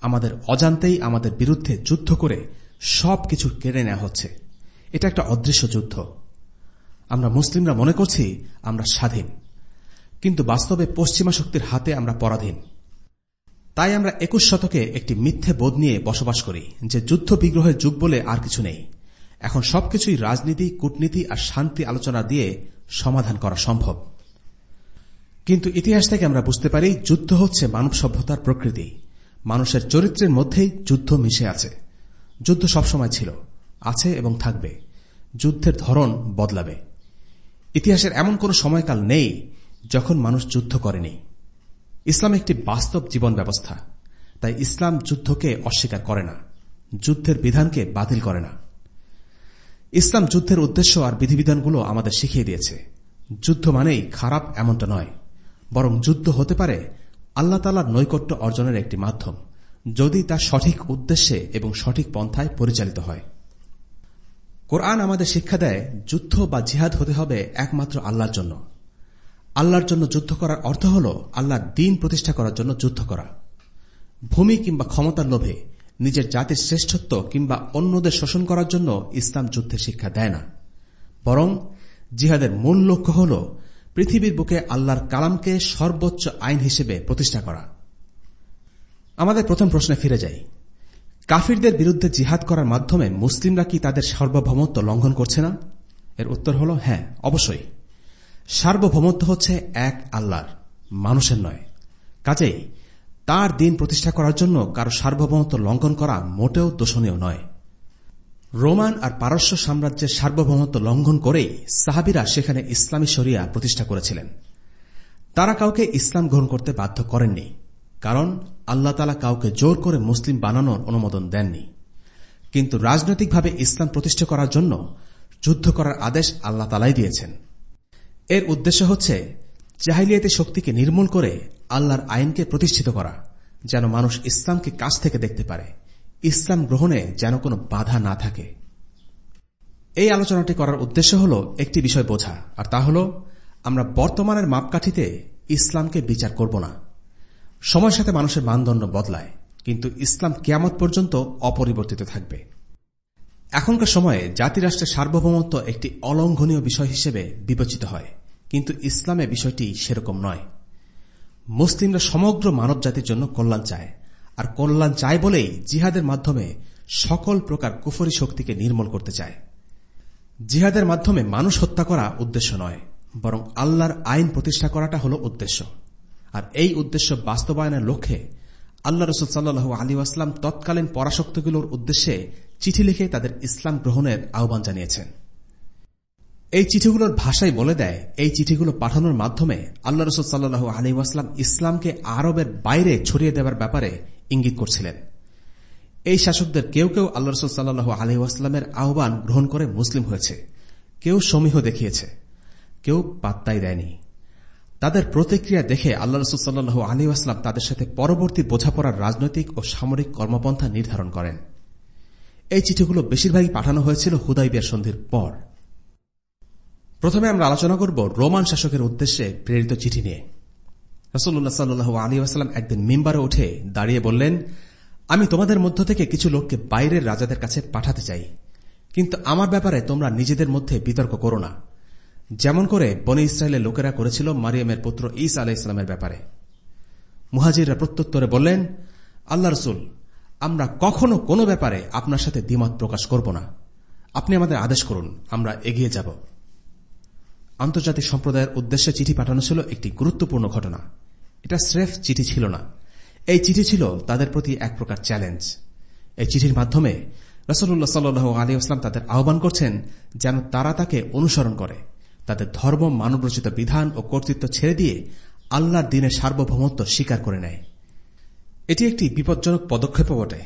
আমাদের অজান্তেই আমাদের বিরুদ্ধে যুদ্ধ করে সব কিছু কেড়ে নেওয়া হচ্ছে। এটা একটা অদৃশ্য যুদ্ধ। আমরা মুসলিমরা মনে করছি আমরা স্বাধীন। কিন্তু বাস্তবে পশ্চিমা শক্তির হাতে আমরা পরাধীন। তাই আমরা একুশ শতকে একটি মিথ্যে বোধ নিয়ে বসবাস করি, যে যুদ্ধ বিগ্রহের যুগ বলে আর কিছু নেই। এখন সবকিছুই রাজনীতি, কূটনীতি আর শান্তি আলোচনা দিয়ে সমাধান করা সম্ভব। কিন্তু ইতিহাস থেকে আমরা বুঝতে পারি, যুদ্ধ হচ্ছে মানব সভ্যতার প্রকৃতি। মানুষের চরিত্রের মধ্যেই যুদ্ধ মিশে আছে। যুদ্ধ সবসময় ছিল, আছে এবং থাকবে। যুদ্ধের ধরন বদলাবে। ইতিহাসের এমন কোন সময়কাল নেই যখন মানুষ যুদ্ধ করেনি। ইসলাম একটি বাস্তব জীবন ব্যবস্থা। তাই ইসলাম যুদ্ধকে অস্বীকার করে না। যুদ্ধের বিধানকে বাতিল করে না। ইসলাম যুদ্ধের উদ্দেশ্য আর বিধিবিধানগুলো আমাদের শিখিয়ে দিয়েছে। যুদ্ধ মানেই খারাপ এমনটা নয়। বরং যুদ্ধ হতে পারে আল্লাহ তালার নৈকট্য অর্জনের একটি মাধ্যম, যদি তা সঠিক উদ্দেশ্যে এবং সঠিক পন্থায় পরিচালিত হয়। কোরআন আমাদের শিক্ষা দেয়, যুদ্ধ বা জিহাদ হতে হবে একমাত্র আল্লাহর জন্য। আল্লাহর জন্য যুদ্ধ করার অর্থ হল আল্লাহর দিন প্রতিষ্ঠা করার জন্য যুদ্ধ করা। ভূমি কিংবা ক্ষমতার লোভে নিজের জাতির শ্রেষ্ঠত্ব কিংবা অন্যদের শোষণ করার জন্য ইসলাম যুদ্ধের শিক্ষা দেয় না। বরং জিহাদের মূল লক্ষ্য হল পৃথিবীর বুকে আল্লাহর কালামকে সর্বোচ্চ আইন হিসেবে প্রতিষ্ঠা করা। আমাদের প্রথম প্রশ্নে ফিরে যাই। কাফিরদের বিরুদ্ধে জিহাদ করার মাধ্যমে মুসলিমরা কি তাদের সার্বভৌমত্ব লঙ্ঘন করছে না? এর উত্তর হল হ্যাঁ অবশ্যই। সার্বভৌমত্ব হচ্ছে এক আল্লাহর, মানুষের নয়। কাজেই তার দিন প্রতিষ্ঠা করার জন্য কারও সার্বভৌমত্ব লঙ্ঘন করা মোটেও দোষণীয় নয়। রোমান আর পারস্য সাম্রাজ্যের সার্বভৌমত্ব লঙ্ঘন করেই সাহাবিরা সেখানে ইসলামী শরিয়া প্রতিষ্ঠা করেছিলেন। তারা কাউকে ইসলাম গ্রহণ করতে বাধ্য করেননি, কারণ আল্লাহ তালা কাউকে জোর করে মুসলিম বানানোর অনুমোদন দেননি। কিন্তু রাজনৈতিকভাবে ইসলাম প্রতিষ্ঠা করার জন্য যুদ্ধ করার আদেশ আল্লাহ তালাই দিয়েছেন। এর উদ্দেশ্য হচ্ছে জাহিলিয়াতি শক্তিকে নির্মূল করে আল্লাহর আইনকে প্রতিষ্ঠিত করা, যেন মানুষ ইসলামকে কাছ থেকে দেখতে পারে। ইসলাম গ্রহণে যেন কোনো বাধা না থাকে। এই আলোচনাটি করার উদ্দেশ্য হল একটি বিষয় বোঝা, আর তা হল আমরা বর্তমানের মাপকাঠিতে ইসলামকে বিচার করব না। সময়ের সাথে মানুষের মানদণ্ড বদলায়, কিন্তু ইসলাম কেয়ামত পর্যন্ত অপরিবর্তিত থাকবে। এখনকার সময়ে জাতিরাষ্ট্রের সার্বভৌমত্ব একটি অলঙ্ঘনীয় বিষয় হিসেবে বিবেচিত হয়। কিন্তু ইসলামে বিষয়টি সেরকম নয়। মুসলিমরা সমগ্র মানব জাতির জন্য কল্যাণ চায়, আর কল্যাণ চায় বলেই জিহাদের মাধ্যমে সকল প্রকার কুফরি শক্তিকে নির্মূল করতে চায়। জিহাদের মাধ্যমে মানুষ হত্যা করা উদ্দেশ্য নয়, বরং আল্লাহর আইন প্রতিষ্ঠা করাটা হল উদ্দেশ্য। আর এই উদ্দেশ্য বাস্তবায়নের লক্ষ্যে আল্লাহ রসুল সাল্লু আলী আসলাম তৎকালীন পরাশক্তগুলোর উদ্দেশ্যে চিঠি লিখে তাদের ইসলাম গ্রহণের আহ্বান জানিয়েছেন। এই চিঠিগুলোর ভাষাই বলে দেয়, এই চিঠিগুলো পাঠানোর মাধ্যমে আল্লাহ রসুল সাল্লু আলী আসলাম ইসলামকে আরবের বাইরে ছড়িয়ে দেওয়ার ব্যাপারে ইঙ্গিত করছিলেন। এই শাসকদের কেউ কেউ আল্লাহ রসুল সাল্লু আলী আসলামের আহ্বান গ্রহণ করে মুসলিম হয়েছে। কেউ সমীহ দেখিয়েছে, কেউ পাত্তাই দেয়নি। তাদের প্রতিক্রিয়া দেখে আল্লাহ রসুল সাল্লু আলী আসলাম তাদের সাথে পরবর্তী বোঝাপড়ার রাজনৈতিক ও সামরিক কর্মপন্থা নির্ধারণ করেন। এই চিঠিগুলো বেশিরভাগই পাঠানো হয়েছিল হুদাইবিয়ার সন্ধির পর। প্রথমে আমরা আলোচনা করব রোমান শাসকের উদ্দেশ্যে প্রেরিত চিঠি নিয়ে। রসল্লাহ সাল্লু আলী আসলাম একদিন মেম্বারে উঠে দাঁড়িয়ে বললেন, আমি তোমাদের মধ্য থেকে কিছু লোককে বাইরের রাজাদের কাছে পাঠাতে চাই, কিন্তু আমার ব্যাপারে তোমরা নিজেদের মধ্যে বিতর্ক করো না। যেমন করে বনে ইসরায়েলের লোকেরা করেছিল মারিয়ামের পুত্র ইস আলাহ ইসলামের ব্যাপারে। মুহাজিররা প্রত্যুত্তরে বললেন, আল্লাহ রসুল, আমরা কখনো কোনো ব্যাপারে আপনার সাথে দ্বিমত প্রকাশ করব না। আপনি আমাদের আদেশ করুন, আমরা এগিয়ে যাব। আন্তর্জাতিক সম্প্রদায়ের উদ্দেশ্যে চিঠি পাঠানো ছিল একটি গুরুত্বপূর্ণ ঘটনা। এটা স্রেফ চিঠি ছিল না। এই চিঠি ছিল তাদের প্রতি এক প্রকার চ্যালেঞ্জ। এই চিঠির মাধ্যমে রসল্লাহ সাল্লু আলী আসলাম তাদের আহ্বান করছেন যেন তারা তাকে অনুসরণ করে, তাদের ধর্ম, মানবরচিত বিধান ও কর্তৃত্ব ছেড়ে দিয়ে আল্লাহর দিনের সার্বভৌমত্ব স্বীকার করে নেয়। এটি একটি বিপজ্জনক পদক্ষেপও বটে।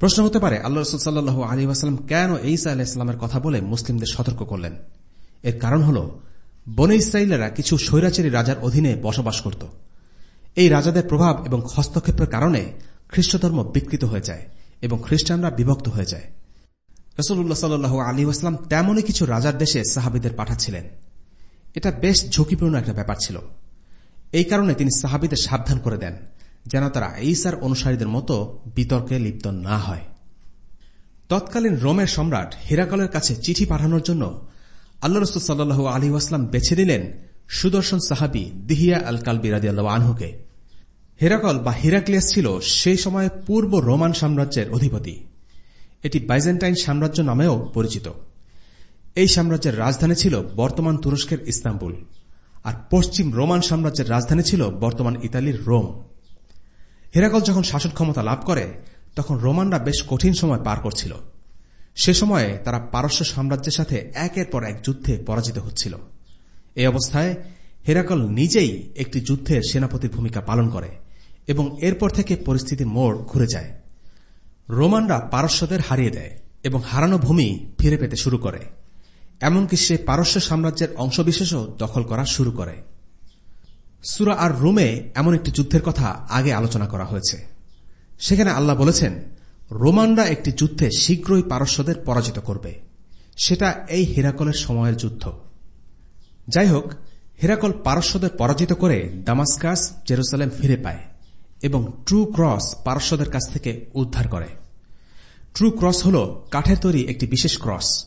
প্রশ্ন হতে পারে, আল্লাহ রসুল আলী আসলাম কেন ঈসা আলাহ ইসলামের কথা বলে মুসলিমদের সতর্ক করলেন? এর কারণ হল বনে ইসরায়েলেরা কিছু স্বৈরাচারী রাজার অধীনে বসবাস করত। এই রাজাদের প্রভাব এবং হস্তক্ষেপের কারণে খ্রিস্টধর্ম বিকৃত হয়ে যায় এবং খ্রিস্টানরা বিভক্ত হয়ে যায়। রসুল্লাহ সাল্লু আলী আসলাম তেমনই কিছু রাজার দেশে সাহাবিদের পাঠাচ্ছিলেন। এটা বেশ ঝুঁকিপূর্ণ একটা ব্যাপার ছিল। এই কারণে তিনি সাহাবিদের সাবধান করে দেন, যেন তারা এইসার অনুসারীদের মতো বিতর্কে লিপ্ত না হয়। তৎকালীন রোমের সম্রাট হিরাকলের কাছে চিঠি পাঠানোর জন্য আল্লাহ রসুল সাল্লু আলী আসলাম বেছে দিলেন সুদর্শন সাহাবি দিহিয়া আল কালবি রাজি আল্লাহ আনহুকে। হেরাকল বা হিরাক্লিয়াস ছিল সেই সময়ে পূর্ব রোমান সাম্রাজ্যের অধিপতি। এটি বাইজেন্টাইন সাম্রাজ্য নামেও পরিচিত। এই সাম্রাজ্যের রাজধানী ছিল বর্তমান তুরস্কের ইস্তাম্বুল, আর পশ্চিম রোমান সাম্রাজ্যের রাজধানী ছিল বর্তমান ইতালির রোম। হেরাকল যখন শাসন ক্ষমতা লাভ করে, তখন রোমানরা বেশ কঠিন সময় পার করছিল। সে সময়ে তারা পারস্য সাম্রাজ্যের সাথে একের পর এক যুদ্ধে পরাজিত হচ্ছিল। এই অবস্থায় হেরাকল নিজেই একটি যুদ্ধের সেনাপতির ভূমিকা পালন করে এবং এরপর থেকে পরিস্থিতির মোড় ঘুরে যায়। রোমানরা পারস্যদের হারিয়ে দেয় এবং হারানো ভূমি ফিরে পেতে শুরু করে। এমনকি সে পারস্য সাম্রাজ্যের অংশবিশেষও দখল করা শুরু করে। সুরা আর রোমে এমন একটি যুদ্ধের কথা আগে আলোচনা করা হয়েছে। সেখানে আল্লাহ বলেছেন রোমানরা একটি যুদ্ধে শীঘ্রই পারস্যদের পরাজিত করবে। সেটা এই হেরাকলের সময়ের যুদ্ধ। যাই হোক হেরাকল পারস্যদের পরাজিত করে দামাস্কাস, জেরুসালেম ফিরে পায় এবং ট্রু ক্রস পারস্যদের কাছ থেকে উদ্ধার করে। ট্রু ক্রস হল কাঠের তৈরি একটি বিশেষ ক্রস।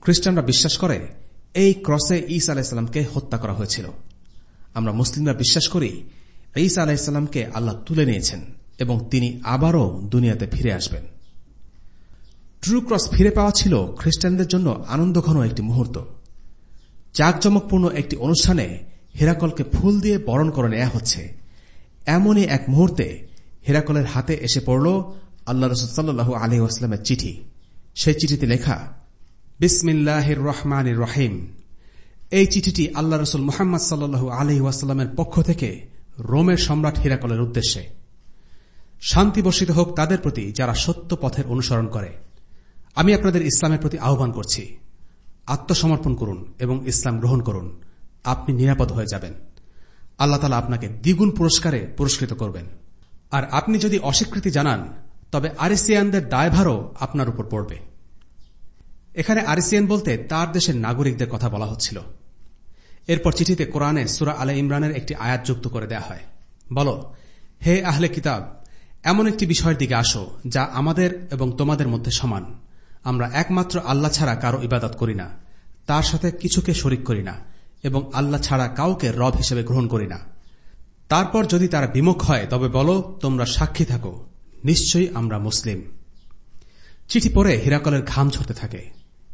খ্রিস্টানরা বিশ্বাস করে এই ক্রসে ঈসা আলাহিসাল্লামকে হত্যা করা হয়েছিল। আমরা মুসলিমরা বিশ্বাস করি ঈসা আলাহিসাল্লামকে আল্লাহ তুলে নিয়েছেন। এবং তিনি আবারও দুনিয়াতে ফিরে আসবেন। ট্রু ক্রস ফিরে পাওয়া ছিল খ্রিস্টানদের জন্য আনন্দঘন একটি মুহূর্ত। জাকজমকপূর্ণ একটি অনুষ্ঠানে হেরাকলকে ফুল দিয়ে বরণ করে নেওয়া হচ্ছে। এমনই এক মুহূর্তে হেরাকলের হাতে এসে পড়ল আল্লাহ রসুল্লাহ আলী আসলামের চিঠি। সেই চিঠিতে লেখা, বিসমিল্লাহির রহমান রহিম। এই চিঠিটি আল্লাহ রসুল মোহাম্মদ সাল্লু আলহি ওয়াসাল্লামের পক্ষ থেকে রোমের সম্রাট হিরাকলের উদ্দেশ্যে। শান্তি বর্ষিত হোক তাদের প্রতি যারা সত্য পথের অনুসরণ করে। আমি আপনাদের ইসলামের প্রতি আহ্বান করছি। আত্মসমর্পণ করুন এবং ইসলাম গ্রহণ করুন। আপনি নিরাপদ হয়ে যাবেন। আল্লাহ তালা আপনাকে দ্বিগুণ পুরস্কারে পুরস্কৃত করবেন। আর আপনি যদি অস্বীকৃতি জানান, তবে আরিসিয়ানদের দায়ভারও আপনার উপর পড়বে। এখানে আরিসিয়ান বলতে তার দেশের নাগরিকদের কথা বলা হচ্ছিল। এরপর চিঠিতে কোরআনে সুরা আলে ইমরানের একটি আয়াত যুক্ত করে দেয়া হয়। বল, হে আহলে কিতাব এমন একটি বিষয়ের দিকে আসো, যা আমাদের এবং তোমাদের মধ্যে সমান। আমরা একমাত্র আল্লাহ ছাড়া কারও ইবাদত করি না, তার সাথে কিছুকে শরিক করি না, এবং আল্লাহ ছাড়া কাউকে রব হিসেবে গ্রহণ করি না। তারপর যদি তারা বিমুখ হয়, তবে বলো, তোমরা সাক্ষী থাকো, নিশ্চয়ই আমরা মুসলিম। চিঠি পড়ে হিরাকলের ঘাম ঝরতে থাকে।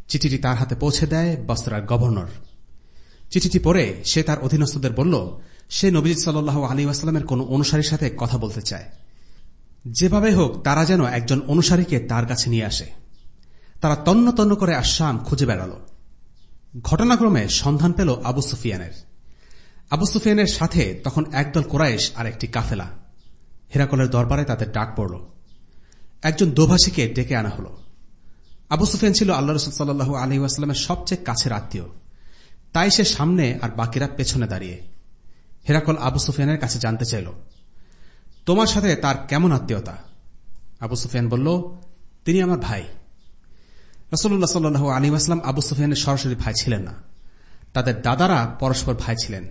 চিঠিটি তার হাতে পৌঁছে দেয় বস্ত্রার গভর্নর। চিঠিটি পড়ে সে তার অধীনস্থদের বলল, সে নবীজ সাল্লাহ আলী আসলামের কোন অনুসারীর সাথে কথা বলতে চায়। যেভাবে হোক, তারা যেন একজন অনুসারীকে তার কাছে নিয়ে আসে। তারা তন্ন তন্ন করে আসাম খুঁজে বেড়াল। ঘটনাক্রমে সন্ধান পেল আবু সুফিয়ানের। আবু সুফিয়ানের সাথে তখন একদল কোরাইশ আর একটি কাফেলা। হেরাকলের দরবারে তাদের ডাক পড়ল। একজন দোভাষীকে ডেকে আনা হল। আবু সুফিয়ান ছিল আল্লাহ রসুল সাল্লু আসলামের সবচেয়ে কাছের আত্মীয়। তাই সে সামনে আর বাকিরা পেছনে দাঁড়িয়ে। হেরাকল আবু সুফিয়ানের কাছে জানতে চাইল তোমার সাথে তার কেমন আত্মীয়তা? আবু সুফিয়ান বলল, তিনি আমার ভাই। রসল্লাহ সাল্লু আলী আসলাম আবু সুফিয়ানের সরাসরি ভাই ছিলেন না। তাদের দাদারা পরস্পর ভাই ছিলেন।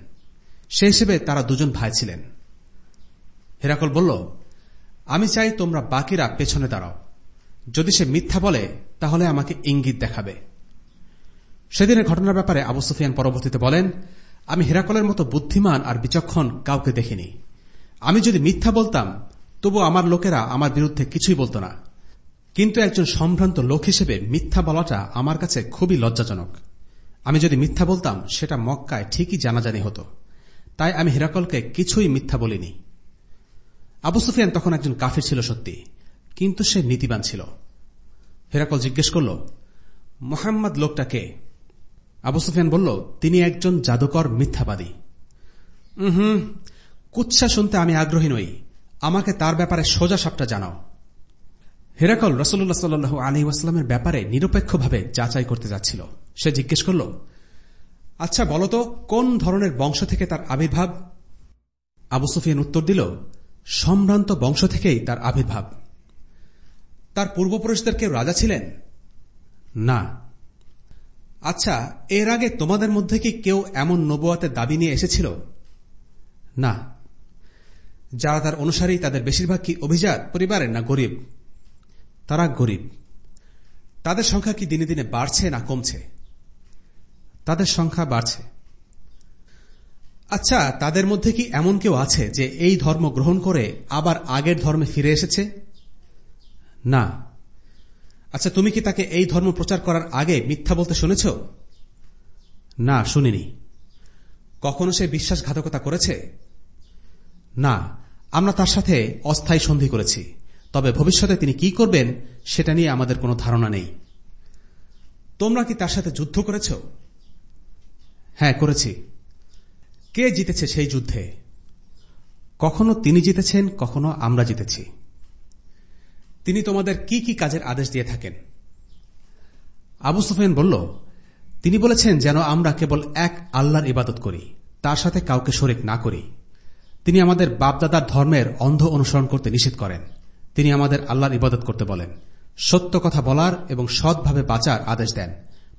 সে হিসেবে তারা দুজন ভাই ছিলেন। হেরাকল বলল, আমি চাই তোমরা বাকিরা পেছনে দাঁড়াও। যদি সে মিথ্যা বলে, তাহলে আমাকে ইঙ্গিত দেখাবে। সেদিনের ঘটনার ব্যাপারে আবু সুফিয়ান পরবর্তীতে বলেন, আমি হেরাকলের মতো বুদ্ধিমান আর বিচক্ষণ কাউকে দেখিনি। আমি যদি মিথ্যা বলতাম, তবু আমার লোকেরা আমার বিরুদ্ধে কিছুই বলত না। কিন্তু একজন সম্ভ্রান্ত লোক হিসেবে মিথ্যা বলাটা আমার কাছে খুবই লজ্জাজনক। আমি যদি মিথ্যা বলতাম, সেটা মক্কায় ঠিকই জানাজানি হতো। তাই আমি হিরাকলকে কিছুই মিথ্যা বলিনি। আবু সুফিয়ান তখন একজন কাফির ছিল সত্যি, কিন্তু সে নীতিবান ছিল। হেরাকল জিজ্ঞেস করল, মোহাম্মদ লোকটাকে আবু সুফিয়ান বলল, তিনি একজন জাদুকর মিথ্যাবাদী। হুম কুৎসা শুনতে আমি আগ্রহী নই। আমাকে তার ব্যাপারে সোজা সাপটা জানাও। হেরাকল রসল্লাহ সাল্লু আলী ওয়াস্লামের ব্যাপারে নিরপেক্ষভাবে যাচাই করতে যাচ্ছিল। সে জিজ্ঞেস করল আচ্ছা বলতো কোন ধরনের বংশ থেকে তার আবির্ভাব? আবু সুফিয়ান উত্তর দিল, সম্ভ্রান্ত বংশ থেকেই তার আবির্ভাব। তার পূর্বপুরুষদের কেউ রাজা ছিলেন? না। আচ্ছা এর আগে তোমাদের মধ্যে কি কেউ এমন নবুয়াতের দাবি নিয়ে এসেছিল? না। যারা তার অনুসারী, তাদের বেশিরভাগ কি অভিজাত পরিবারের না গরিব? তারা গরিব। তাদের সংখ্যা কি দিনে দিনে বাড়ছে না কমছে? তাদের সংখ্যা বাড়ছে। আচ্ছা তাদের মধ্যে কি এমন কেউ আছে যে এই ধর্ম গ্রহণ করে আবার আগের ধর্মে ফিরে এসেছে? না। আচ্ছা তুমি কি তাকে এই ধর্ম প্রচার করার আগে মিথ্যা বলতে শুনেছ? না, শুনিনি। কখনো সে বিশ্বাসঘাতকতা করেছে? না। আমরা তার সাথে অস্থায়ী সন্ধি করেছি। তবে ভবিষ্যতে তিনি কি করবেন, সেটা নিয়ে আমাদের কোনো ধারণা নেই। তোমরা কি তার সাথে যুদ্ধ করেছ? হ্যাঁ করেছি। কে জিতেছে সেই যুদ্ধে? কখনো তিনি জিতেছেন, কখনো আমরা জিতেছি। তিনি তোমাদের কি কি কাজের আদেশ দিয়ে থাকেন? আবু সুফেন বলল, তিনি বলেছেন, যেন আমরা কেবল এক আল্লাহর ইবাদত করি, তার সাথে কাউকে শরিক না করি। তিনি আমাদের বাপদাদার ধর্মের অন্ধ অনুসরণ করতে নিষেধ করেন। তিনি আমাদের আল্লাহর ইবাদত করতে বলেন। সত্য কথা বলার এবং সৎভাবে বাঁচার আদেশ দেন।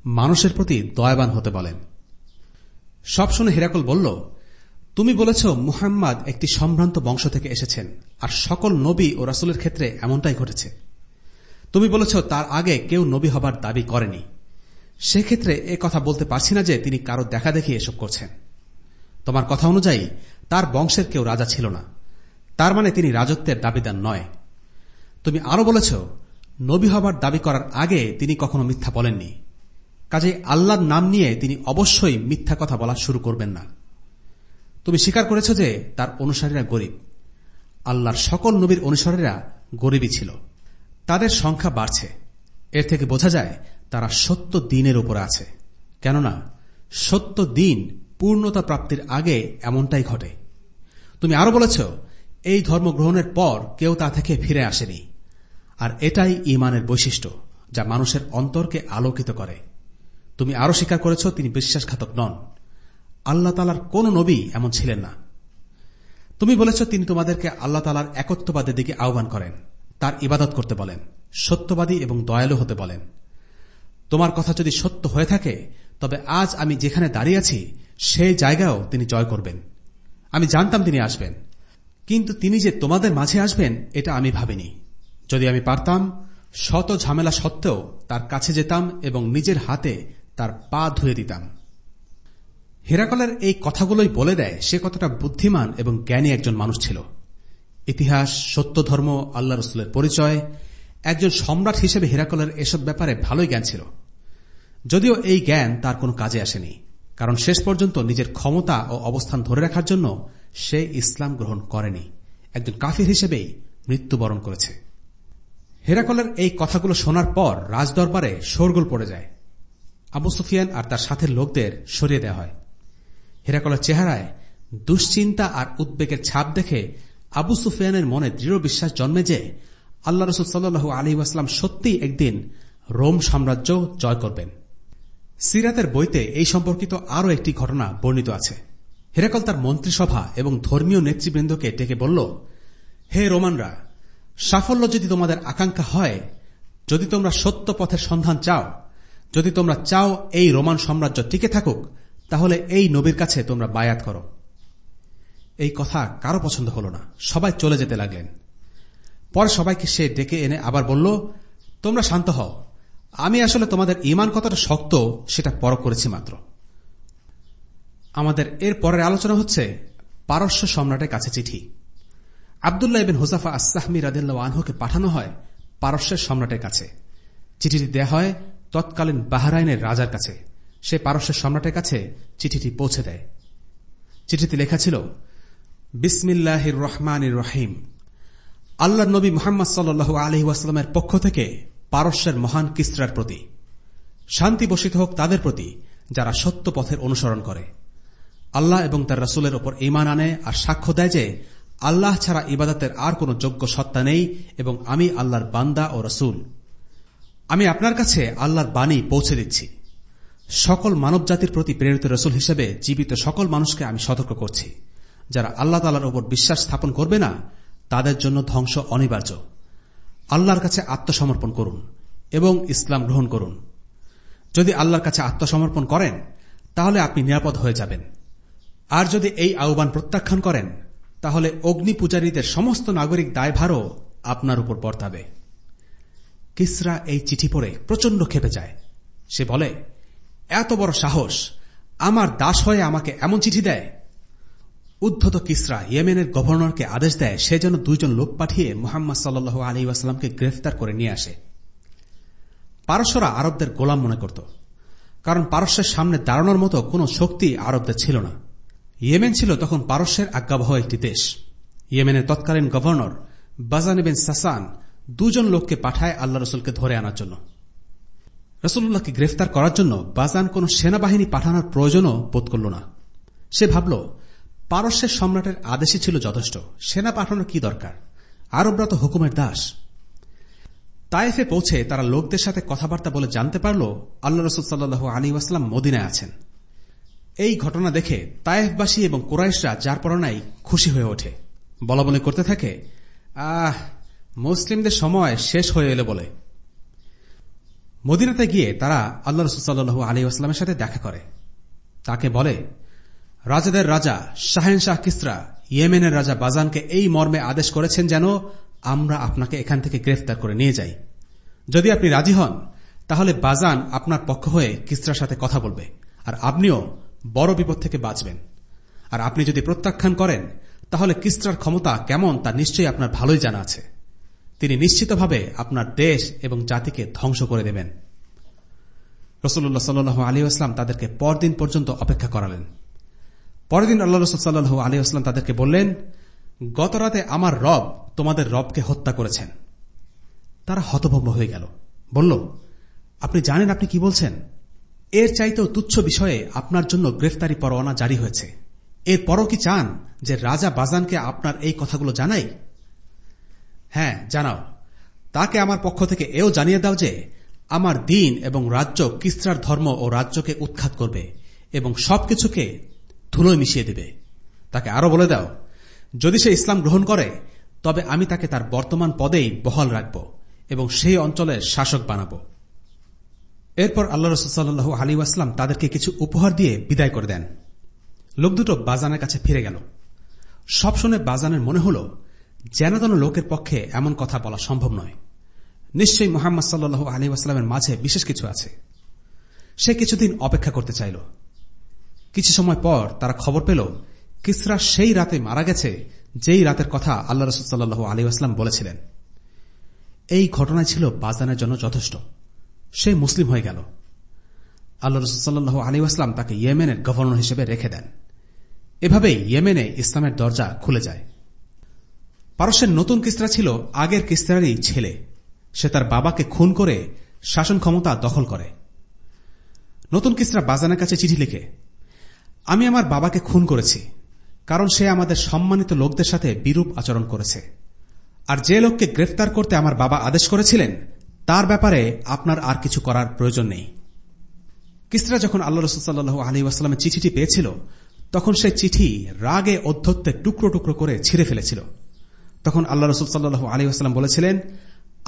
মানুষের প্রতি দয়াবান হতে বলেন। সব শুনে হিরাকল বলল, তুমি বলেছ মুহাম্মদ একটি সম্ভ্রান্ত বংশ থেকে এসেছেন, আর সকল নবী ও রাসুলের ক্ষেত্রে এমনটাই ঘটেছে। তুমি বলেছ তার আগে কেউ নবী হবার দাবি করেনি। সেক্ষেত্রে কথা বলতে পারছি না যে তিনি কারও দেখা দেখি এসব করছেন। তোমার কথা অনুযায়ী তার বংশের কেউ রাজা ছিল না। তার মানে তিনি রাজত্বের দাবিদার নয়। তুমি আরও বলেছ, নবী হবার দাবি করার আগে তিনি কখনো মিথ্যা বলেননি। কাজে আল্লাহর নাম নিয়ে তিনি অবশ্যই মিথ্যা কথা বলা শুরু করবেন না। তুমি স্বীকার করেছ যে তার অনুসারীরা গরিব। আল্লাহর সকল নবীর অনুসারীরা গরিবই ছিল। তাদের সংখ্যা বাড়ছে। এর থেকে বোঝা যায় তারা সত্য দিনের উপরে আছে। কেননা সত্য দিন পূর্ণতা প্রাপ্তির আগে এমনটাই ঘটে। তুমি আরও বলেছ, এই ধর্ম গ্রহণের পর কেউ তা থেকে ফিরে আসেনি। আর এটাই ইমানের বৈশিষ্ট্য, যা মানুষের অন্তরকে আলোকিত করে। তুমি আরও স্বীকার করেছ, তিনি বিশ্বাসঘাতক নন। আল্লাহ তালার কোন নবী এমন ছিলেন না। তুমি বলেছ, তিনি তোমাদেরকে আল্লাহ তালার একত্ববাদের দিকে আহ্বান করেন। তার ইবাদত করতে বলেন, সত্যবাদী এবং দয়ালু হতে বলেন। তোমার কথা যদি সত্য হয়ে থাকে, তবে আজ আমি যেখানে দাঁড়িয়ে আছি সেই জায়গাও তিনি জয় করবেন। আমি জানতাম তিনি আসবেন। কিন্তু তিনি যে তোমাদের মাঝে আসবেন, এটা আমি ভাবিনি। যদি আমি পারতাম, শত ঝামেলা সত্ত্বেও তার কাছে যেতাম এবং নিজের হাতে তার পা ধুয়ে দিতাম। হেরাকলের এই কথাগুলোই বলে দেয় সে কতটা বুদ্ধিমান এবং জ্ঞানী একজন মানুষ ছিল। ইতিহাস, সত্য ধর্ম, আল্লাহ রসুলের পরিচয়, একজন সম্রাট হিসেবে হেরাকলের এসব ব্যাপারে ভালোই জ্ঞান ছিল। যদিও এই জ্ঞান তার কোনো কাজে আসেনি। কারণ শেষ পর্যন্ত নিজের ক্ষমতা ও অবস্থান ধরে রাখার জন্য সে ইসলাম গ্রহণ করেনি। একজন কাফির হিসেবেই মৃত্যুবরণ করেছে। হেরাকলের এই কথাগুলো শোনার পর রাজদরবারে শোরগোল পড়ে যায়। আবু সুফিয়ান আর তার সাথের লোকদের সরিয়ে দেওয়া হয়। হেরাকলের চেহারায় দুশ্চিন্তা আর উদ্বেগের ছাপ দেখে আবু সুফিয়ানের মনে দৃঢ় বিশ্বাস জন্মে যে আল্লাহ রসুল সাল্লু আলী আসলাম সত্যিই একদিন রোম সাম্রাজ্য জয় করবেন। সিরাতের বইতে এই সম্পর্কিত আরও একটি ঘটনা বর্ণিত আছে। হেরাকল তার মন্ত্রিসভা এবং ধর্মীয় নেতৃবৃন্দকে ডেকে বলল, হে রোমানরা, সাফল্য যদি তোমাদের আকাঙ্ক্ষা হয়, যদি তোমরা সত্য পথের সন্ধান চাও, যদি তোমরা চাও এই রোমান সাম্রাজ্য টিকে থাকুক, তাহলে এই নবীর কাছে তোমরা বায়াত করো। এই কথা কারও পছন্দ হল না। সবাই চলে যেতে লাগলেন। পরে সবাইকে সে ডেকে এনে আবার বলল, তোমরা শান্ত হও আমি আসলে তোমাদের ইমান কতটা শক্ত, সেটা পরক করেছি মাত্র। আমাদের এর পরের আলোচনা হচ্ছে পারস্য সম্রাটের কাছে চিঠি। আবদুল্লাহ ইবিন হুজাফা আসাহমি রাদিল্লা আনহুকে পাঠানো হয় পারস্যের সম্রাটের কাছে। চিঠিটি দেয়া হয় তৎকালীন বাহরাইনের রাজার কাছে। সে পারস্যের সম্রাটের কাছে চিঠিটি পৌঁছে দেয়। চিঠিতে লেখা ছিল, বিসমিল্লাহির রহমান রহিম। আল্লাহ নবী মোহাম্মদ সাল্লু আলহিউসালামের পক্ষ থেকে পারস্যের মহান কিস্রার প্রতি। শান্তি বসিত হোক তাদের প্রতি, যারা সত্য পথের অনুসরণ করে। আল্লাহ এবং তার রসুলের ওপর ইমান আনে আর সাক্ষ্য দেয় যে, আল্লাহ ছাড়া ইবাদতের আর কোন যোগ্য সত্তা নেই এবং আমি আল্লাহর বান্দা ও রসুল। আমি আপনার কাছে আল্লাহর বাণী পৌঁছে দিচ্ছি। সকল মানব জাতির প্রতি প্রেরিত রসুল হিসেবে জীবিত সকল মানুষকে আমি সতর্ক করছি। যারা আল্লাহ তালার ওপর বিশ্বাস স্থাপন করবে না, তাদের জন্য ধ্বংস অনিবার্য। আল্লাহর কাছে আত্মসমর্পণ করুন এবং ইসলাম গ্রহণ করুন। যদি আল্লাহর কাছে আত্মসমর্পণ করেন, তাহলে আপনি নিরাপদ হয়ে যাবেন। আর যদি এই আহ্বান প্রত্যাখ্যান করেন, তাহলে অগ্নি পূজারীদের সমস্ত নাগরিক দায়ভারও আপনার উপর বর্তাবে। কিসরা এই চিঠি পড়ে প্রচণ্ড খেপে যায়। সে বলে, এত বড় সাহস, আমার দাস হয়ে আমাকে এমন চিঠি দেয় উদ্ধত কিসরা ইয়েমেনের গভর্নরকে আদেশ দেয়, সে যেন দুইজন লোক পাঠিয়ে মোহাম্মদ সাল্লু আলী ওয়াসালামকে গ্রেফতার করে নিয়ে আসে। পারস্যরা আরবদের গোলাম মনে করত, কারণ পারস্যের সামনে দাঁড়ানোর মতো কোনো শক্তি আরবদের ছিল না। ইয়েমেন ছিল তখন পারস্যের আজ্ঞাবহ একটি দেশ। ইয়েমেনের তৎকালীন গভর্নর বাজান বিন সাসান দুজন লোককে পাঠায় আল্লাহ রসুলকে ধরে আনার জন্য। রসুল্লাহকে গ্রেফতার করার জন্য বাজান কোন সেনাবাহিনী পাঠানোর প্রয়োজনও বোধ করল না। সে ভাবল পারস্যের সম্রাটের আদেশই ছিল যথেষ্ট। সেনা পাঠানোর কি দরকার? আরবরা তো হুকুমের দাস। তায়েফে পৌঁছে তারা লোকদের সাথে কথাবার্তা বলে জানতে পারল আল্লাহ রসুল সাল্লু আলী ওয়াস্লাম মদিনায় আছেন। এই ঘটনা দেখে তায়েফবাসী এবং কোরাইশরা যার পরনাই খুশি হয়ে ওঠে। বলা বলে করতে থাকে, আহ, মুসলিমদের সময় শেষ হয়ে এলো বলে। মদিনাতে গিয়ে তারা আল্লাহ রসুল্লাহ আলী আসলামের সাথে দেখা করে। তাকে বলে রাজাদের রাজা শাহেন শাহ কিসরা, ইয়েমেনের রাজা বাজানকে এই মর্মে আদেশ করেছেন যেন আমরা আপনাকে এখান থেকে গ্রেফতার করে নিয়ে যাই। যদি আপনি রাজি হন, তাহলে বাজান আপনার পক্ষ হয়ে কিসরার সাথে কথা বলবে, আর আপনিও বড় বিপদ থেকে বাঁচবেন। আর আপনি যদি প্রত্যাখ্যান করেন, তাহলে কিস্ট্রার ক্ষমতা কেমন তা নিশ্চয়ই আপনার ভালোই জানা আছে। তিনি নিশ্চিতভাবে আপনার দেশ এবং জাতিকে ধ্বংস করে দেবেন। রসুল্লাহ সাল্লু আলী আসলাম তাদেরকে পরদিন পর্যন্ত অপেক্ষা করালেন। পরের দিন আল্লাহ রসুল সাল্লু আলী আসলাম তাদেরকে বললেন গতরাতে আমার রব তোমাদের রবকে হত্যা করেছেন। তারা হতভম্ব হয়ে গেল। বলল, আপনি জানেন আপনি কি বলছেন? এর চাইতেও তুচ্ছ বিষয়ে আপনার জন্য গ্রেফতারি পরোয়ানা জারি হয়েছে। এর পরও কি চান যে রাজা বাজানকে আপনার এই কথাগুলো জানাই? হ্যাঁ জানাও। তাকে আমার পক্ষ থেকে এও জানিয়ে দাও যে আমার দিন এবং রাজ্য কিস্ত্রার ধর্ম ও রাজ্যকে উৎখাত করবে এবং সবকিছুকে ধুলোয় মিশিয়ে দেবে। তাকে আরও বলে দাও, যদি সে ইসলাম গ্রহণ করে, তবে আমি তাকে তার বর্তমান পদেই বহাল রাখব এবং সেই অঞ্চলের শাসক বানাব। এরপর আল্লাহ রসুল্লাহ আলী আসলাম তাদেরকে কিছু উপহার দিয়ে বিদায় করে দেন। লোক দুটো বাজানের কাছে ফিরে গেল। সব শুনে বাজানের মনে হল, যেন তেন লোকের পক্ষে এমন কথা বলা সম্ভব নয়। নিশ্চয়ই মোহাম্মদ সাল্লু আলী আসলামের মাঝে বিশেষ কিছু আছে। সে কিছুদিন অপেক্ষা করতে চাইল। কিছু সময় পর তারা খবর পেল, কিসরা সেই রাতে মারা গেছে, যেই রাতের কথা আল্লাহ রসুল্লাহ আলী আসলাম বলেছিলেন। এই ঘটনায় ছিল বাজানের জন্য যথেষ্ট। সে মুসলিম হয়ে গেল। আল্লাহ রসুল্লাহ আলী আসলাম তাকে ইয়েমেনের গভর্নর হিসেবে রেখে দেন। এভাবেই ইয়েমেনে ইসলামের দরজা খুলে যায়। পারস্যের নতুন কিস্ত্রা ছিল আগের কিস্ত্রারই ছেলে। সে তার বাবাকে খুন করে শাসন ক্ষমতা দখল করে। নতুন কিস্ত্রা বাজানের কাছে চিঠি লিখে আমি আমার বাবাকে খুন করেছি, কারণ সে আমাদের সম্মানিত লোকদের সাথে বিরূপ আচরণ করেছে। আর যে লোককে গ্রেফতার করতে আমার বাবা আদেশ করেছিলেন, তার ব্যাপারে আপনার আর কিছু করার প্রয়োজন নেই। কিস্ত্রা যখন আল্লাহ রসুল্লাহ আলী আসলামের চিঠিটি পেয়েছিল, তখন সে চিঠি রাগে অধ্যত্তে টুকরো টুকরো করে ছিঁড়ে ফেলেছিল। তখন আল্লাহ রসুল সাল্লু আলী আসলাম বলেছিলেন,